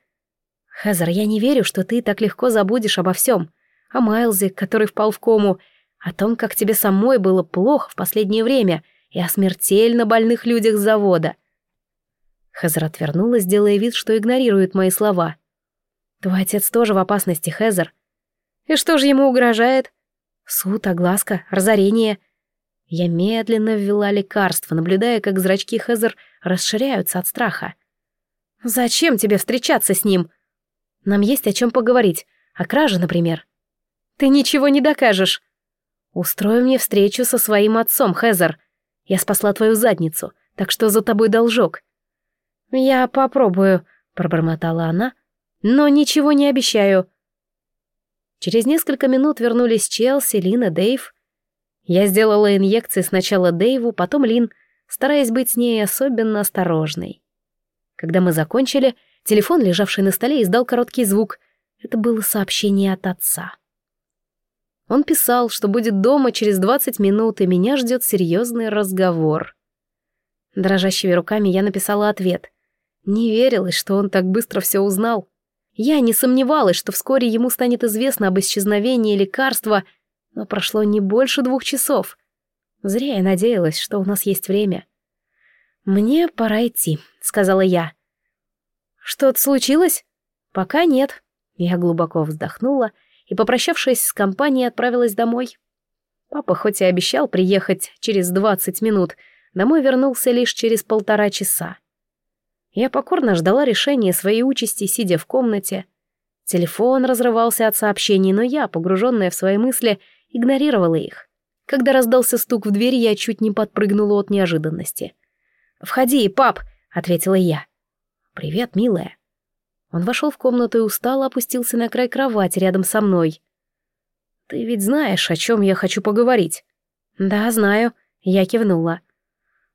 Хезер, я не верю, что ты так легко забудешь обо всем. О Майлзе, который впал в кому, о том, как тебе самой было плохо в последнее время, и о смертельно больных людях завода. Хезер отвернулась, делая вид, что игнорирует мои слова. Твой отец тоже в опасности, Хезер. И что же ему угрожает? Суд, огласка, разорение. Я медленно ввела лекарство, наблюдая, как зрачки Хезер расширяются от страха. «Зачем тебе встречаться с ним? Нам есть о чем поговорить. О краже, например. Ты ничего не докажешь. Устрой мне встречу со своим отцом, Хезер. Я спасла твою задницу, так что за тобой должок. «Я попробую», — пробормотала она, — «но ничего не обещаю». Через несколько минут вернулись Челси, Лина, Дэйв. Я сделала инъекции сначала Дэйву, потом Лин, стараясь быть с ней особенно осторожной. Когда мы закончили, телефон, лежавший на столе, издал короткий звук. Это было сообщение от отца. Он писал, что будет дома через 20 минут, и меня ждет серьезный разговор. Дрожащими руками я написала ответ. Не верилось, что он так быстро все узнал. Я не сомневалась, что вскоре ему станет известно об исчезновении лекарства, но прошло не больше двух часов. Зря я надеялась, что у нас есть время. «Мне пора идти», — сказала я. «Что-то случилось?» «Пока нет». Я глубоко вздохнула и, попрощавшись с компанией, отправилась домой. Папа хоть и обещал приехать через двадцать минут, домой вернулся лишь через полтора часа. Я покорно ждала решения своей участи, сидя в комнате. Телефон разрывался от сообщений, но я, погруженная в свои мысли, игнорировала их. Когда раздался стук в дверь, я чуть не подпрыгнула от неожиданности. «Входи, пап!» — ответила я. «Привет, милая». Он вошел в комнату и устало опустился на край кровати рядом со мной. «Ты ведь знаешь, о чем я хочу поговорить?» «Да, знаю», — я кивнула.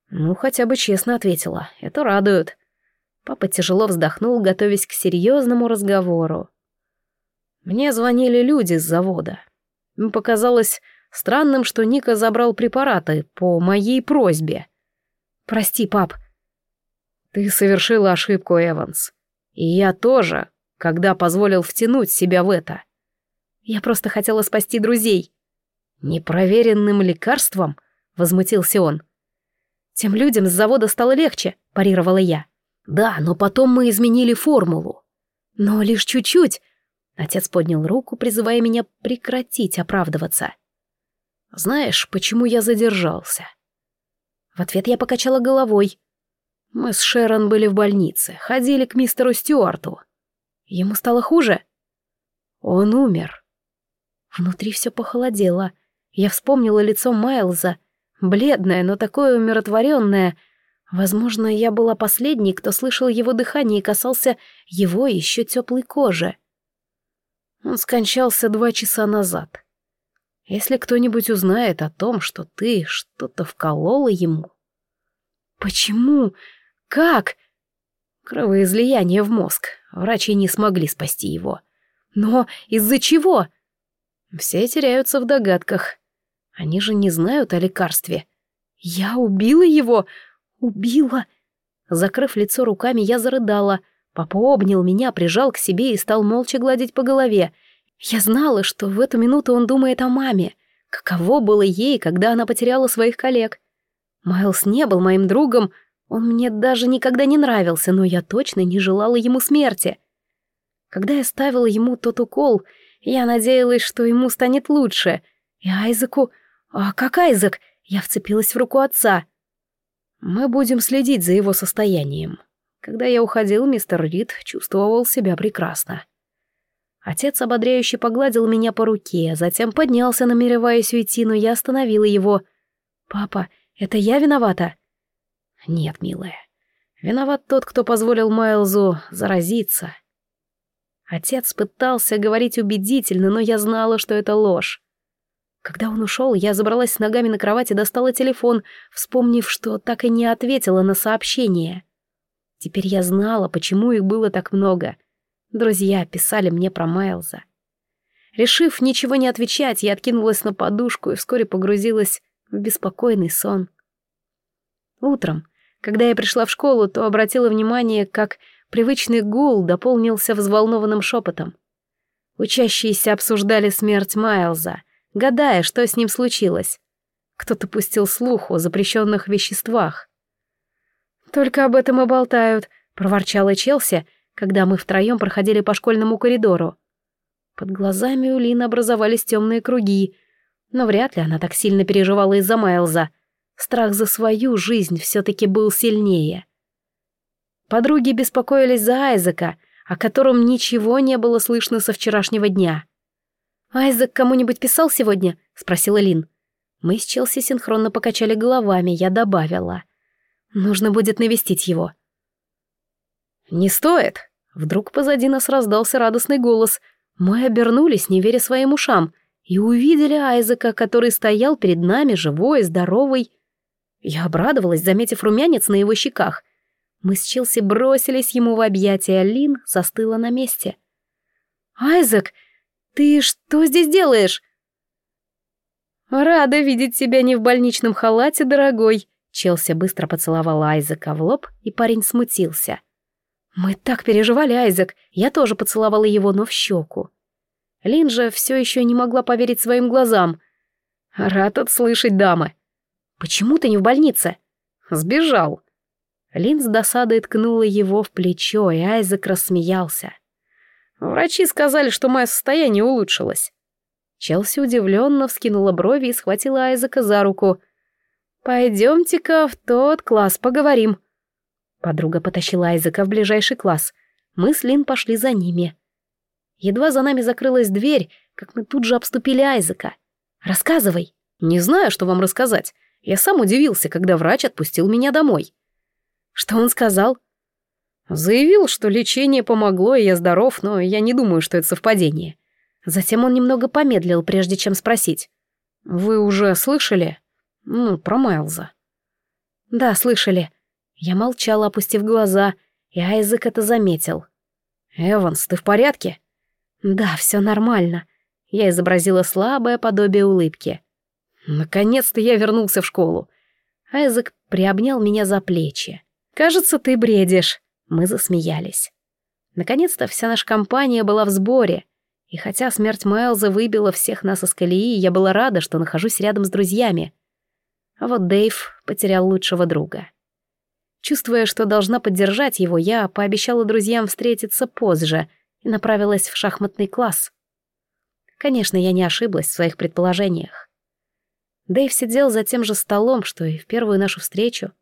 «Ну, хотя бы честно ответила. Это радует. Папа тяжело вздохнул, готовясь к серьезному разговору. Мне звонили люди с завода. Им показалось странным, что Ника забрал препараты по моей просьбе. «Прости, пап». «Ты совершила ошибку, Эванс. И я тоже, когда позволил втянуть себя в это. Я просто хотела спасти друзей». «Непроверенным лекарством?» — возмутился он. «Тем людям с завода стало легче», — парировала я. Да, но потом мы изменили формулу. Но лишь чуть-чуть. Отец поднял руку, призывая меня прекратить оправдываться. Знаешь, почему я задержался? В ответ я покачала головой. Мы с Шерон были в больнице, ходили к мистеру Стюарту. Ему стало хуже? Он умер. Внутри все похолодело. Я вспомнила лицо Майлза, бледное, но такое умиротворенное, Возможно, я была последней, кто слышал его дыхание и касался его еще теплой кожи. Он скончался два часа назад. Если кто-нибудь узнает о том, что ты что-то вколола ему... Почему? Как? Кровоизлияние в мозг. Врачи не смогли спасти его. Но из-за чего? Все теряются в догадках. Они же не знают о лекарстве. Я убила его? Убила. Закрыв лицо руками, я зарыдала. Папа обнял меня, прижал к себе и стал молча гладить по голове. Я знала, что в эту минуту он думает о маме. Каково было ей, когда она потеряла своих коллег. Майлз не был моим другом, он мне даже никогда не нравился, но я точно не желала ему смерти. Когда я ставила ему тот укол, я надеялась, что ему станет лучше. И Айзеку... А как Айзек? Я вцепилась в руку отца. Мы будем следить за его состоянием. Когда я уходил, мистер Рид чувствовал себя прекрасно. Отец ободряюще погладил меня по руке, затем поднялся, намереваясь уйти, но я остановила его. «Папа, это я виновата?» «Нет, милая. Виноват тот, кто позволил Майлзу заразиться». Отец пытался говорить убедительно, но я знала, что это ложь. Когда он ушел, я забралась с ногами на кровать и достала телефон, вспомнив, что так и не ответила на сообщение. Теперь я знала, почему их было так много. Друзья писали мне про Майлза. Решив ничего не отвечать, я откинулась на подушку и вскоре погрузилась в беспокойный сон. Утром, когда я пришла в школу, то обратила внимание, как привычный гул дополнился взволнованным шепотом. Учащиеся обсуждали смерть Майлза — гадая, что с ним случилось. Кто-то пустил слух о запрещенных веществах. «Только об этом и болтают», — проворчала Челси, когда мы втроем проходили по школьному коридору. Под глазами у Лины образовались темные круги, но вряд ли она так сильно переживала из-за Майлза. Страх за свою жизнь все-таки был сильнее. Подруги беспокоились за Айзека, о котором ничего не было слышно со вчерашнего дня. «Айзек кому-нибудь писал сегодня?» — спросила Лин. Мы с Челси синхронно покачали головами, я добавила. «Нужно будет навестить его». «Не стоит!» Вдруг позади нас раздался радостный голос. Мы обернулись, не веря своим ушам, и увидели Айзека, который стоял перед нами, живой, здоровый. Я обрадовалась, заметив румянец на его щеках. Мы с Челси бросились ему в объятия, Лин застыла на месте. «Айзек, ты что здесь делаешь?» «Рада видеть тебя не в больничном халате, дорогой», Челси быстро поцеловал Айзека в лоб, и парень смутился. «Мы так переживали, Айзек. Я тоже поцеловала его, но в щеку». Лин все еще не могла поверить своим глазам. «Рад отслышать, дамы». «Почему ты не в больнице?» «Сбежал». Лин с досадой ткнула его в плечо, и Айзек рассмеялся. «Врачи сказали, что мое состояние улучшилось». Челси удивленно вскинула брови и схватила Айзека за руку — «Пойдемте-ка в тот класс поговорим». Подруга потащила Айзека в ближайший класс. Мы с Лин пошли за ними. Едва за нами закрылась дверь, как мы тут же обступили Айзека. «Рассказывай». «Не знаю, что вам рассказать. Я сам удивился, когда врач отпустил меня домой». «Что он сказал?» Заявил, что лечение помогло, и я здоров, но я не думаю, что это совпадение. Затем он немного помедлил, прежде чем спросить. «Вы уже слышали?» Ну, про Майлза. Да, слышали. Я молчала, опустив глаза, и Айзек это заметил. «Эванс, ты в порядке?» «Да, все нормально». Я изобразила слабое подобие улыбки. «Наконец-то я вернулся в школу». Айзек приобнял меня за плечи. «Кажется, ты бредишь». Мы засмеялись. Наконец-то вся наша компания была в сборе. И хотя смерть Майлза выбила всех нас из колеи, я была рада, что нахожусь рядом с друзьями. А вот Дэйв потерял лучшего друга. Чувствуя, что должна поддержать его, я пообещала друзьям встретиться позже и направилась в шахматный класс. Конечно, я не ошиблась в своих предположениях. Дэйв сидел за тем же столом, что и в первую нашу встречу.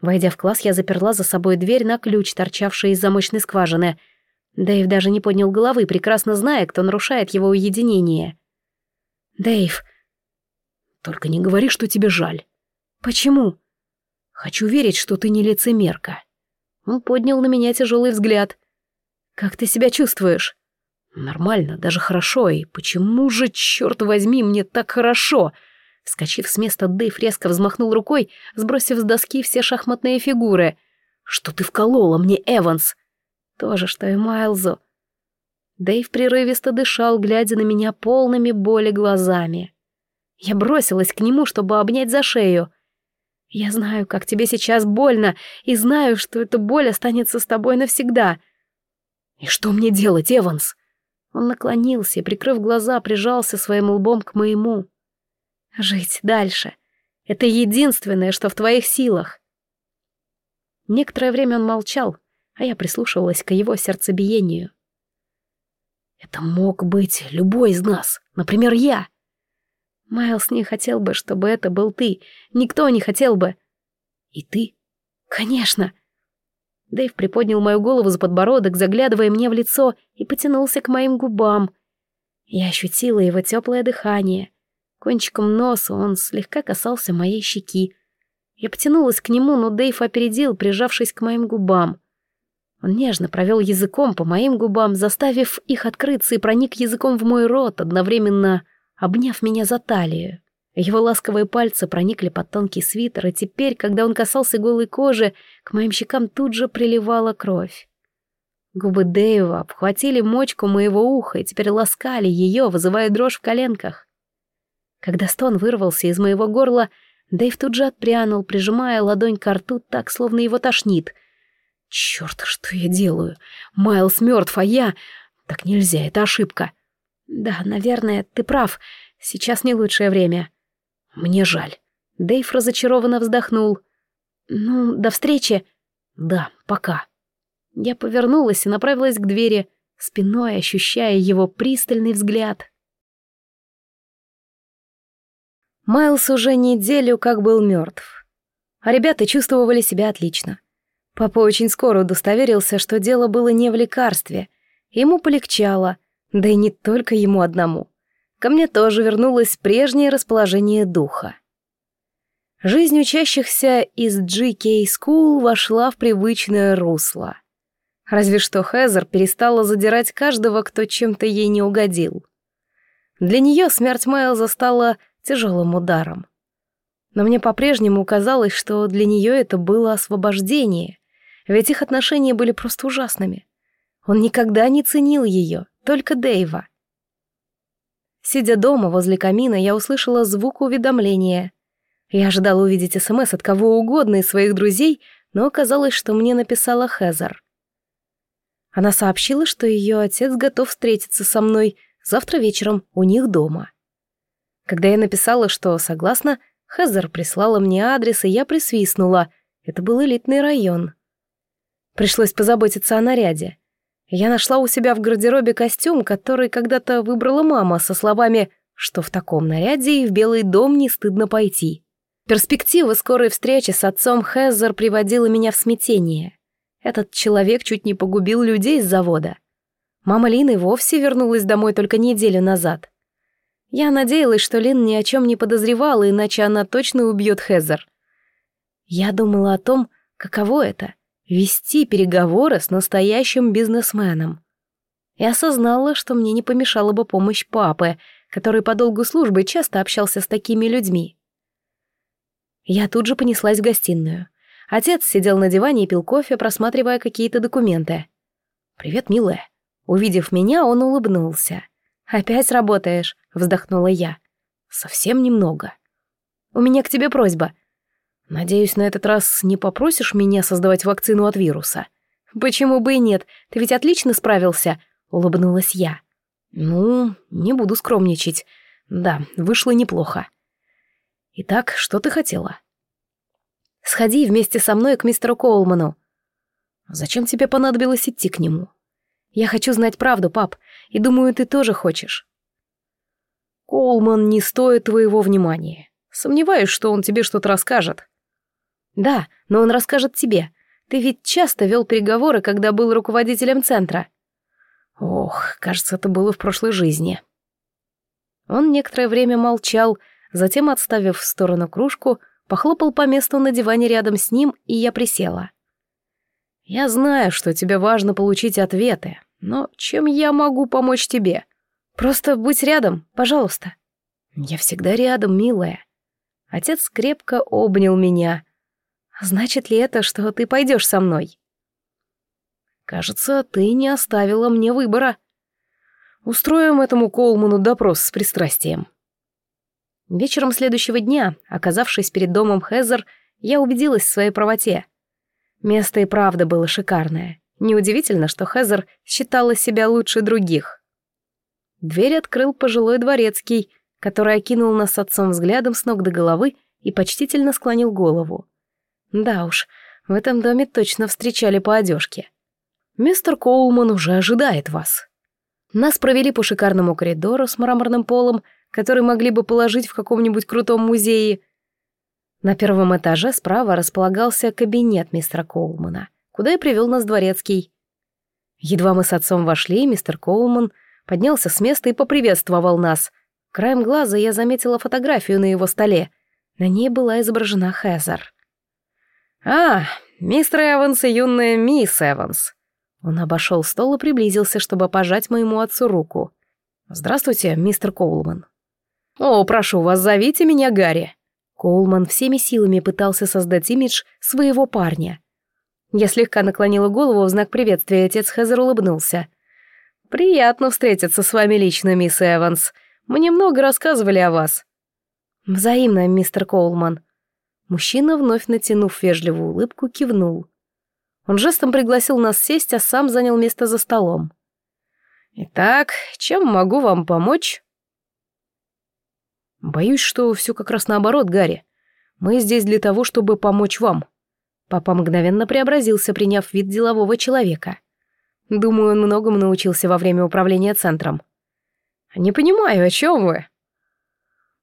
Войдя в класс, я заперла за собой дверь на ключ, торчавший из замочной скважины. Дэйв даже не поднял головы, прекрасно зная, кто нарушает его уединение. «Дэйв, только не говори, что тебе жаль. Почему? Хочу верить, что ты не лицемерка. Он поднял на меня тяжелый взгляд. Как ты себя чувствуешь? Нормально, даже хорошо. И почему же, черт возьми, мне так хорошо? Вскочив с места, Дэйв резко взмахнул рукой, сбросив с доски все шахматные фигуры. Что ты вколола мне, Эванс? То же, что и Майлзу. Дэйв прерывисто дышал, глядя на меня полными боли глазами. Я бросилась к нему, чтобы обнять за шею. «Я знаю, как тебе сейчас больно, и знаю, что эта боль останется с тобой навсегда». «И что мне делать, Эванс?» Он наклонился и, прикрыв глаза, прижался своим лбом к моему. «Жить дальше. Это единственное, что в твоих силах». Некоторое время он молчал, а я прислушивалась к его сердцебиению. «Это мог быть любой из нас, например, я», Майлз не хотел бы, чтобы это был ты. Никто не хотел бы. И ты? Конечно. Дэйв приподнял мою голову за подбородок, заглядывая мне в лицо, и потянулся к моим губам. Я ощутила его теплое дыхание. Кончиком носа он слегка касался моей щеки. Я потянулась к нему, но Дэйв опередил, прижавшись к моим губам. Он нежно провел языком по моим губам, заставив их открыться и проник языком в мой рот, одновременно обняв меня за талию. Его ласковые пальцы проникли под тонкий свитер, и теперь, когда он касался голой кожи, к моим щекам тут же приливала кровь. Губы Дэйва обхватили мочку моего уха и теперь ласкали ее, вызывая дрожь в коленках. Когда стон вырвался из моего горла, Дэйв тут же отпрянул, прижимая ладонь к рту так, словно его тошнит. «Черт, что я делаю? Майлз мертв, а я...» «Так нельзя, это ошибка. «Да, наверное, ты прав. Сейчас не лучшее время». «Мне жаль». Дейв разочарованно вздохнул. «Ну, до встречи». «Да, пока». Я повернулась и направилась к двери, спиной ощущая его пристальный взгляд. Майлз уже неделю как был мертв. А ребята чувствовали себя отлично. Папа очень скоро удостоверился, что дело было не в лекарстве. Ему полегчало — да и не только ему одному. Ко мне тоже вернулось прежнее расположение духа. Жизнь учащихся из GK School вошла в привычное русло. Разве что Хезер перестала задирать каждого, кто чем-то ей не угодил. Для нее смерть Майлза стала тяжелым ударом. Но мне по-прежнему казалось, что для нее это было освобождение, ведь их отношения были просто ужасными. Он никогда не ценил ее, только Дэйва. Сидя дома возле камина, я услышала звук уведомления. Я ожидала увидеть СМС от кого угодно из своих друзей, но оказалось, что мне написала Хезер. Она сообщила, что ее отец готов встретиться со мной завтра вечером у них дома. Когда я написала, что согласна, Хезер прислала мне адрес, и я присвистнула. Это был элитный район. Пришлось позаботиться о наряде. Я нашла у себя в гардеробе костюм, который когда-то выбрала мама, со словами что в таком наряде и в Белый дом не стыдно пойти. Перспектива скорой встречи с отцом Хезер приводила меня в смятение. Этот человек чуть не погубил людей с завода. Мама Лины вовсе вернулась домой только неделю назад. Я надеялась, что Лин ни о чем не подозревала, иначе она точно убьет Хезер. Я думала о том, каково это вести переговоры с настоящим бизнесменом. И осознала, что мне не помешала бы помощь папы, который по долгу службы часто общался с такими людьми. Я тут же понеслась в гостиную. Отец сидел на диване и пил кофе, просматривая какие-то документы. «Привет, милая». Увидев меня, он улыбнулся. «Опять работаешь?» — вздохнула я. «Совсем немного. У меня к тебе просьба. Надеюсь, на этот раз не попросишь меня создавать вакцину от вируса. Почему бы и нет? Ты ведь отлично справился, улыбнулась я. Ну, не буду скромничать. Да, вышло неплохо. Итак, что ты хотела? Сходи вместе со мной к мистеру Коулману. Зачем тебе понадобилось идти к нему? Я хочу знать правду, пап, и думаю, ты тоже хочешь. Коулман не стоит твоего внимания. Сомневаюсь, что он тебе что-то расскажет. «Да, но он расскажет тебе. Ты ведь часто вел переговоры, когда был руководителем центра». «Ох, кажется, это было в прошлой жизни». Он некоторое время молчал, затем, отставив в сторону кружку, похлопал по месту на диване рядом с ним, и я присела. «Я знаю, что тебе важно получить ответы, но чем я могу помочь тебе? Просто будь рядом, пожалуйста». «Я всегда рядом, милая». Отец крепко обнял меня, Значит ли это, что ты пойдешь со мной? Кажется, ты не оставила мне выбора. Устроим этому Колману допрос с пристрастием. Вечером следующего дня, оказавшись перед домом Хезер, я убедилась в своей правоте. Место и правда было шикарное. Неудивительно, что Хезер считала себя лучше других. Дверь открыл пожилой дворецкий, который окинул нас отцом взглядом с ног до головы и почтительно склонил голову. Да уж, в этом доме точно встречали по одежке. Мистер Коулман уже ожидает вас. Нас провели по шикарному коридору с мраморным полом, который могли бы положить в каком-нибудь крутом музее. На первом этаже справа располагался кабинет мистера Коулмана, куда и привел нас дворецкий. Едва мы с отцом вошли, мистер Коулман поднялся с места и поприветствовал нас. Краем глаза я заметила фотографию на его столе. На ней была изображена Хезер. «А, мистер Эванс и юная мисс Эванс». Он обошел стол и приблизился, чтобы пожать моему отцу руку. «Здравствуйте, мистер Коулман». «О, прошу вас, зовите меня Гарри». Коулман всеми силами пытался создать имидж своего парня. Я слегка наклонила голову в знак приветствия, отец Хезер улыбнулся. «Приятно встретиться с вами лично, мисс Эванс. Мне много рассказывали о вас». «Взаимно, мистер Коулман», Мужчина, вновь натянув вежливую улыбку, кивнул. Он жестом пригласил нас сесть, а сам занял место за столом. «Итак, чем могу вам помочь?» «Боюсь, что все как раз наоборот, Гарри. Мы здесь для того, чтобы помочь вам». Папа мгновенно преобразился, приняв вид делового человека. Думаю, он многому научился во время управления центром. «Не понимаю, о чем вы?»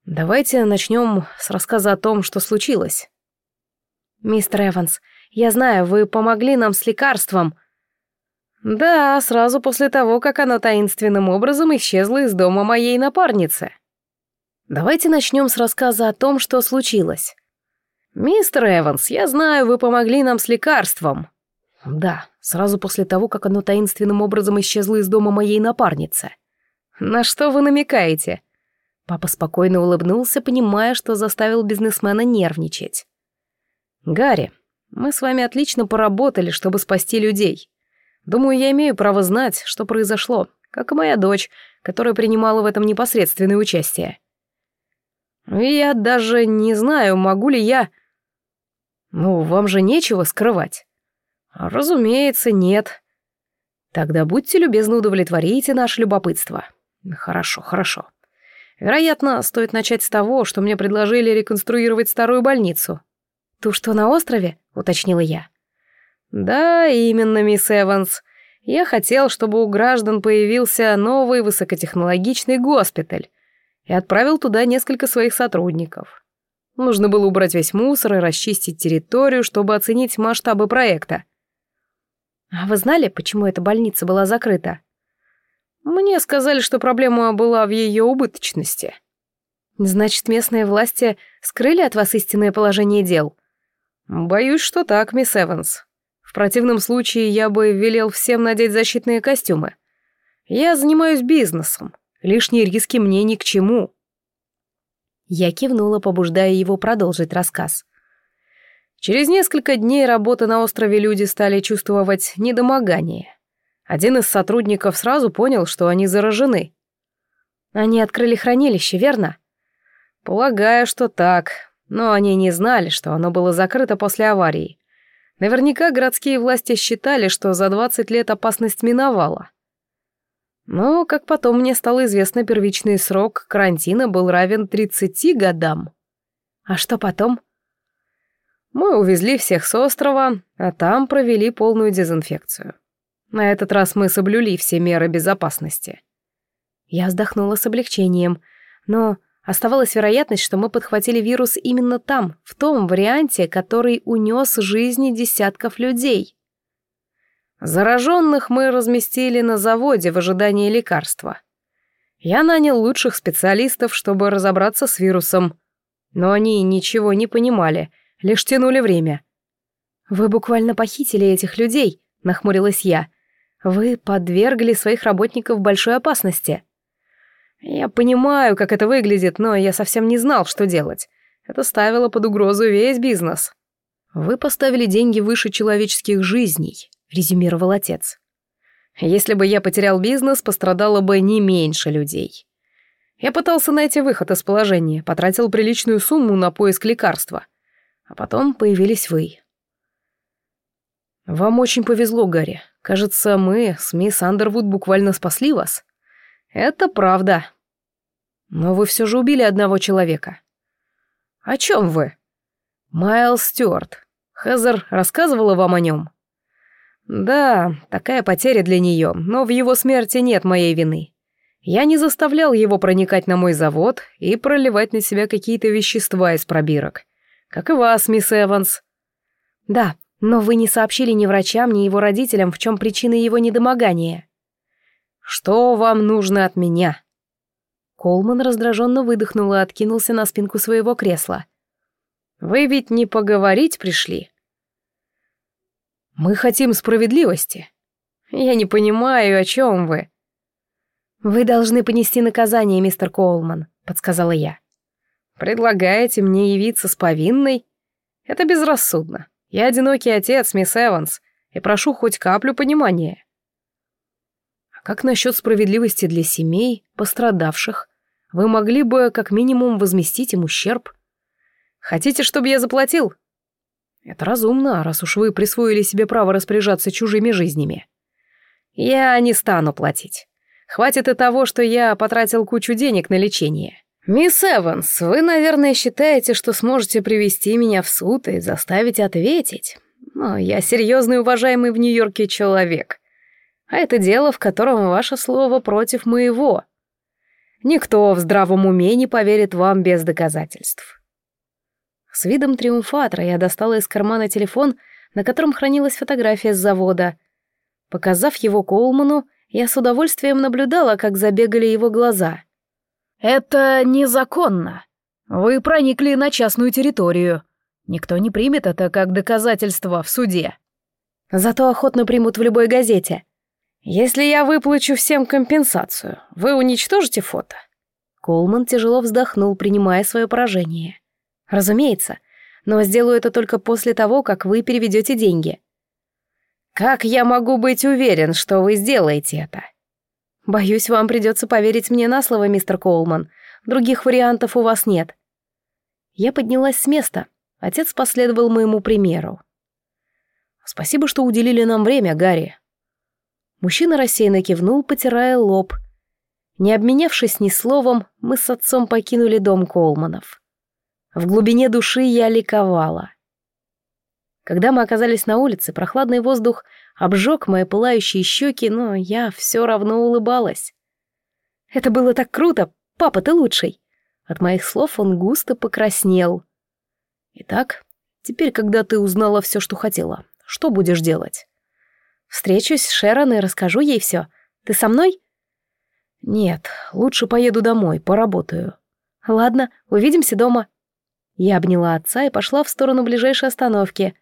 Давайте начнем с рассказа о том, что случилось. Мистер Эванс, я знаю, вы помогли нам с лекарством. Да, сразу после того, как оно таинственным образом исчезло из дома моей напарницы. Давайте начнем с рассказа о том, что случилось. Мистер Эванс, я знаю, вы помогли нам с лекарством. Да, сразу после того, как оно таинственным образом исчезло из дома моей напарницы. На что вы намекаете? Папа спокойно улыбнулся, понимая, что заставил бизнесмена нервничать. «Гарри, мы с вами отлично поработали, чтобы спасти людей. Думаю, я имею право знать, что произошло, как и моя дочь, которая принимала в этом непосредственное участие. И я даже не знаю, могу ли я... Ну, вам же нечего скрывать. Разумеется, нет. Тогда будьте любезны удовлетворите наше любопытство. Хорошо, хорошо. Вероятно, стоит начать с того, что мне предложили реконструировать старую больницу. Ту, что на острове, уточнила я. Да, именно, мисс Эванс. Я хотел, чтобы у граждан появился новый высокотехнологичный госпиталь и отправил туда несколько своих сотрудников. Нужно было убрать весь мусор и расчистить территорию, чтобы оценить масштабы проекта. А вы знали, почему эта больница была закрыта? Мне сказали, что проблема была в ее убыточности. Значит, местные власти скрыли от вас истинное положение дел? Боюсь, что так, мисс Эванс. В противном случае я бы велел всем надеть защитные костюмы. Я занимаюсь бизнесом. Лишние риски мне ни к чему. Я кивнула, побуждая его продолжить рассказ. Через несколько дней работы на острове люди стали чувствовать недомогание. Один из сотрудников сразу понял, что они заражены. Они открыли хранилище, верно? Полагаю, что так, но они не знали, что оно было закрыто после аварии. Наверняка городские власти считали, что за 20 лет опасность миновала. Но, как потом мне стало известно, первичный срок карантина был равен 30 годам. А что потом? Мы увезли всех с острова, а там провели полную дезинфекцию. На этот раз мы соблюли все меры безопасности. Я вздохнула с облегчением, но оставалась вероятность, что мы подхватили вирус именно там, в том варианте, который унес жизни десятков людей. Зараженных мы разместили на заводе в ожидании лекарства. Я нанял лучших специалистов, чтобы разобраться с вирусом, но они ничего не понимали, лишь тянули время. «Вы буквально похитили этих людей», — нахмурилась я, вы подвергли своих работников большой опасности. Я понимаю, как это выглядит, но я совсем не знал, что делать. Это ставило под угрозу весь бизнес. Вы поставили деньги выше человеческих жизней, резюмировал отец. Если бы я потерял бизнес, пострадало бы не меньше людей. Я пытался найти выход из положения, потратил приличную сумму на поиск лекарства. А потом появились вы. Вам очень повезло, Гарри. Кажется, мы с мисс Андервуд буквально спасли вас. Это правда. Но вы все же убили одного человека. О чем вы? Майл Стюарт. Хезер рассказывала вам о нем? Да, такая потеря для нее, но в его смерти нет моей вины. Я не заставлял его проникать на мой завод и проливать на себя какие-то вещества из пробирок. Как и вас, мисс Эванс. Да, но вы не сообщили ни врачам, ни его родителям, в чем причина его недомогания. Что вам нужно от меня? Колман раздраженно выдохнул и откинулся на спинку своего кресла. Вы ведь не поговорить пришли? Мы хотим справедливости. Я не понимаю, о чем вы. Вы должны понести наказание, мистер Колман, подсказала я. Предлагаете мне явиться с повинной? Это безрассудно. Я одинокий отец, мисс Эванс, и прошу хоть каплю понимания. А как насчет справедливости для семей, пострадавших? Вы могли бы как минимум возместить им ущерб. Хотите, чтобы я заплатил? Это разумно, раз уж вы присвоили себе право распоряжаться чужими жизнями. Я не стану платить. Хватит и того, что я потратил кучу денег на лечение. «Мисс Эванс, вы, наверное, считаете, что сможете привести меня в суд и заставить ответить. Но я серьезный уважаемый в Нью-Йорке человек. А это дело, в котором ваше слово против моего. Никто в здравом уме не поверит вам без доказательств». С видом триумфатора я достала из кармана телефон, на котором хранилась фотография с завода. Показав его Колману, я с удовольствием наблюдала, как забегали его глаза — «Это незаконно. Вы проникли на частную территорию. Никто не примет это как доказательство в суде». Зато охотно примут в любой газете. Если я выплачу всем компенсацию, вы уничтожите фото? Колман тяжело вздохнул, принимая свое поражение. Разумеется, но сделаю это только после того, как вы переведете деньги. Как я могу быть уверен, что вы сделаете это? Боюсь, вам придется поверить мне на слово, мистер Коулман. Других вариантов у вас нет. Я поднялась с места. Отец последовал моему примеру. Спасибо, что уделили нам время, Гарри. Мужчина рассеянно кивнул, потирая лоб. Не обменявшись ни словом, мы с отцом покинули дом Колманов. В глубине души я ликовала. Когда мы оказались на улице, прохладный воздух обжег мои пылающие щеки, но я все равно улыбалась. Это было так круто, папа, ты лучший. От моих слов он густо покраснел. Итак, теперь, когда ты узнала все, что хотела, что будешь делать? Встречусь с Шерон и расскажу ей все. Ты со мной? Нет, лучше поеду домой, поработаю. Ладно, увидимся дома. Я обняла отца и пошла в сторону ближайшей остановки.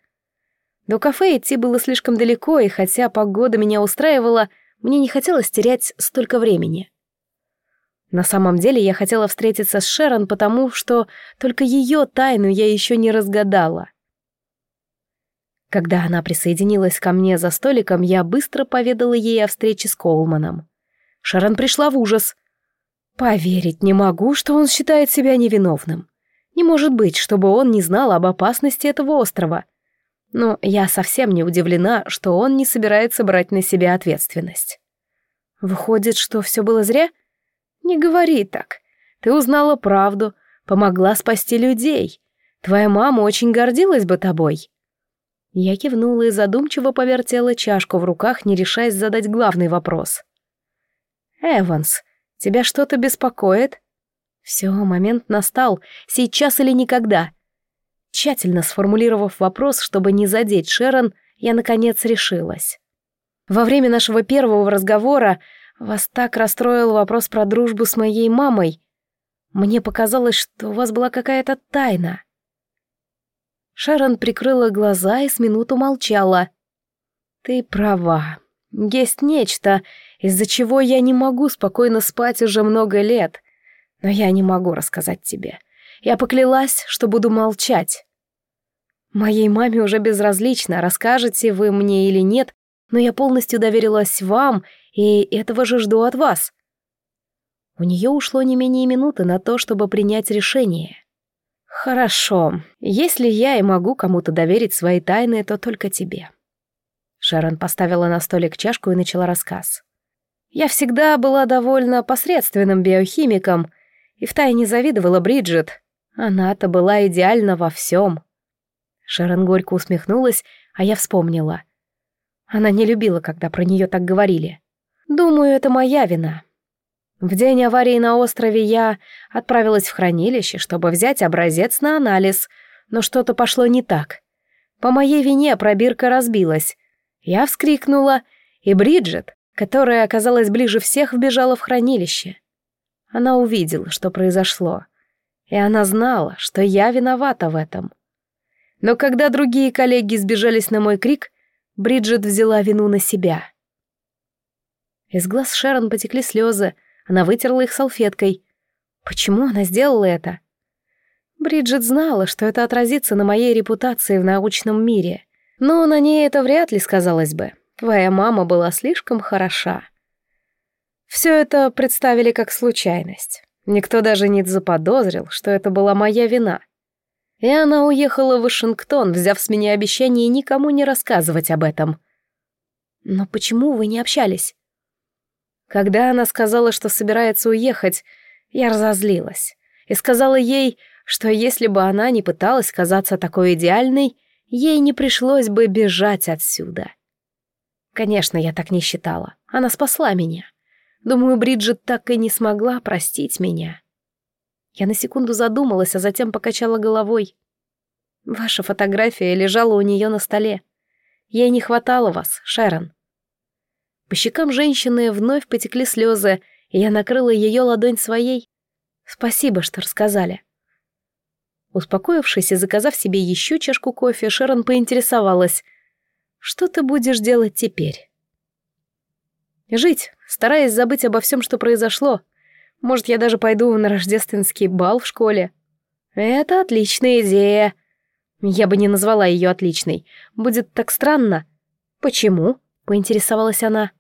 До кафе идти было слишком далеко, и хотя погода меня устраивала, мне не хотелось терять столько времени. На самом деле я хотела встретиться с Шерон, потому что только ее тайну я еще не разгадала. Когда она присоединилась ко мне за столиком, я быстро поведала ей о встрече с Коулманом. Шерон пришла в ужас. Поверить не могу, что он считает себя невиновным. Не может быть, чтобы он не знал об опасности этого острова. Но я совсем не удивлена, что он не собирается брать на себя ответственность. Выходит, что все было зря? Не говори так. Ты узнала правду, помогла спасти людей. Твоя мама очень гордилась бы тобой. Я кивнула и задумчиво повертела чашку в руках, не решаясь задать главный вопрос. «Эванс, тебя что-то беспокоит?» Все, момент настал, сейчас или никогда. Тщательно сформулировав вопрос, чтобы не задеть Шерон, я, наконец, решилась. Во время нашего первого разговора вас так расстроил вопрос про дружбу с моей мамой. Мне показалось, что у вас была какая-то тайна. Шерон прикрыла глаза и с минуту молчала. «Ты права. Есть нечто, из-за чего я не могу спокойно спать уже много лет. Но я не могу рассказать тебе. Я поклялась, что буду молчать. Моей маме уже безразлично, расскажете вы мне или нет, но я полностью доверилась вам, и этого же жду от вас. У нее ушло не менее минуты на то, чтобы принять решение. Хорошо, если я и могу кому-то доверить свои тайны, то только тебе. Шерон поставила на столик чашку и начала рассказ. Я всегда была довольно посредственным биохимиком — и втайне завидовала Бриджит. Она-то была идеальна во всем. Шерон горько усмехнулась, а я вспомнила. Она не любила, когда про нее так говорили. Думаю, это моя вина. В день аварии на острове я отправилась в хранилище, чтобы взять образец на анализ, но что-то пошло не так. По моей вине пробирка разбилась. Я вскрикнула, и Бриджит, которая оказалась ближе всех, вбежала в хранилище. Она увидела, что произошло, и она знала, что я виновата в этом. Но когда другие коллеги сбежались на мой крик, Бриджит взяла вину на себя. Из глаз Шерон потекли слезы, она вытерла их салфеткой. Почему она сделала это? Бриджит знала, что это отразится на моей репутации в научном мире. Но на ней это вряд ли сказалось бы. Твоя мама была слишком хороша. Все это представили как случайность. Никто даже не заподозрил, что это была моя вина. И она уехала в Вашингтон, взяв с меня обещание никому не рассказывать об этом. Но почему вы не общались? Когда она сказала, что собирается уехать, я разозлилась и сказала ей, что если бы она не пыталась казаться такой идеальной, ей не пришлось бы бежать отсюда. Конечно, я так не считала. Она спасла меня. Думаю, Бриджит так и не смогла простить меня. Я на секунду задумалась, а затем покачала головой. Ваша фотография лежала у нее на столе. Ей не хватало вас, Шерон. По щекам женщины вновь потекли слезы, и я накрыла ее ладонь своей. Спасибо, что рассказали. Успокоившись и заказав себе еще чашку кофе, Шерон поинтересовалась. Что ты будешь делать теперь? Жить, стараясь забыть обо всем, что произошло. Может, я даже пойду на рождественский бал в школе. Это отличная идея. Я бы не назвала ее отличной. Будет так странно. Почему? Поинтересовалась она.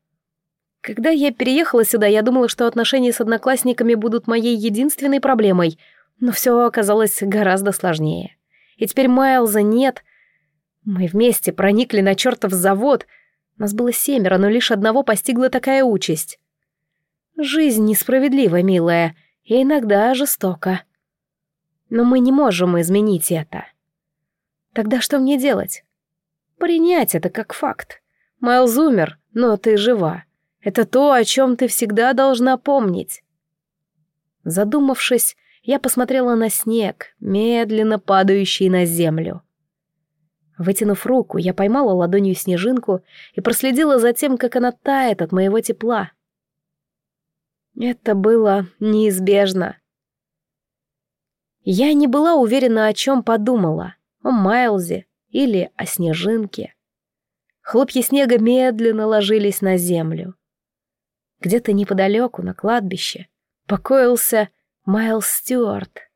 Когда я переехала сюда, я думала, что отношения с одноклассниками будут моей единственной проблемой, но все оказалось гораздо сложнее. И теперь Майлза нет. Мы вместе проникли на чертов завод. Нас было семеро, но лишь одного постигла такая участь. Жизнь несправедлива, милая, и иногда жестока. Но мы не можем изменить это. Тогда что мне делать? Принять это как факт. Майлз умер, но ты жива. Это то, о чем ты всегда должна помнить. Задумавшись, я посмотрела на снег, медленно падающий на землю. Вытянув руку, я поймала ладонью снежинку и проследила за тем, как она тает от моего тепла. Это было неизбежно. Я не была уверена, о чем подумала. О Майлзе или о снежинке. Хлопья снега медленно ложились на землю. Где-то неподалеку, на кладбище, покоился Майлз Стюарт.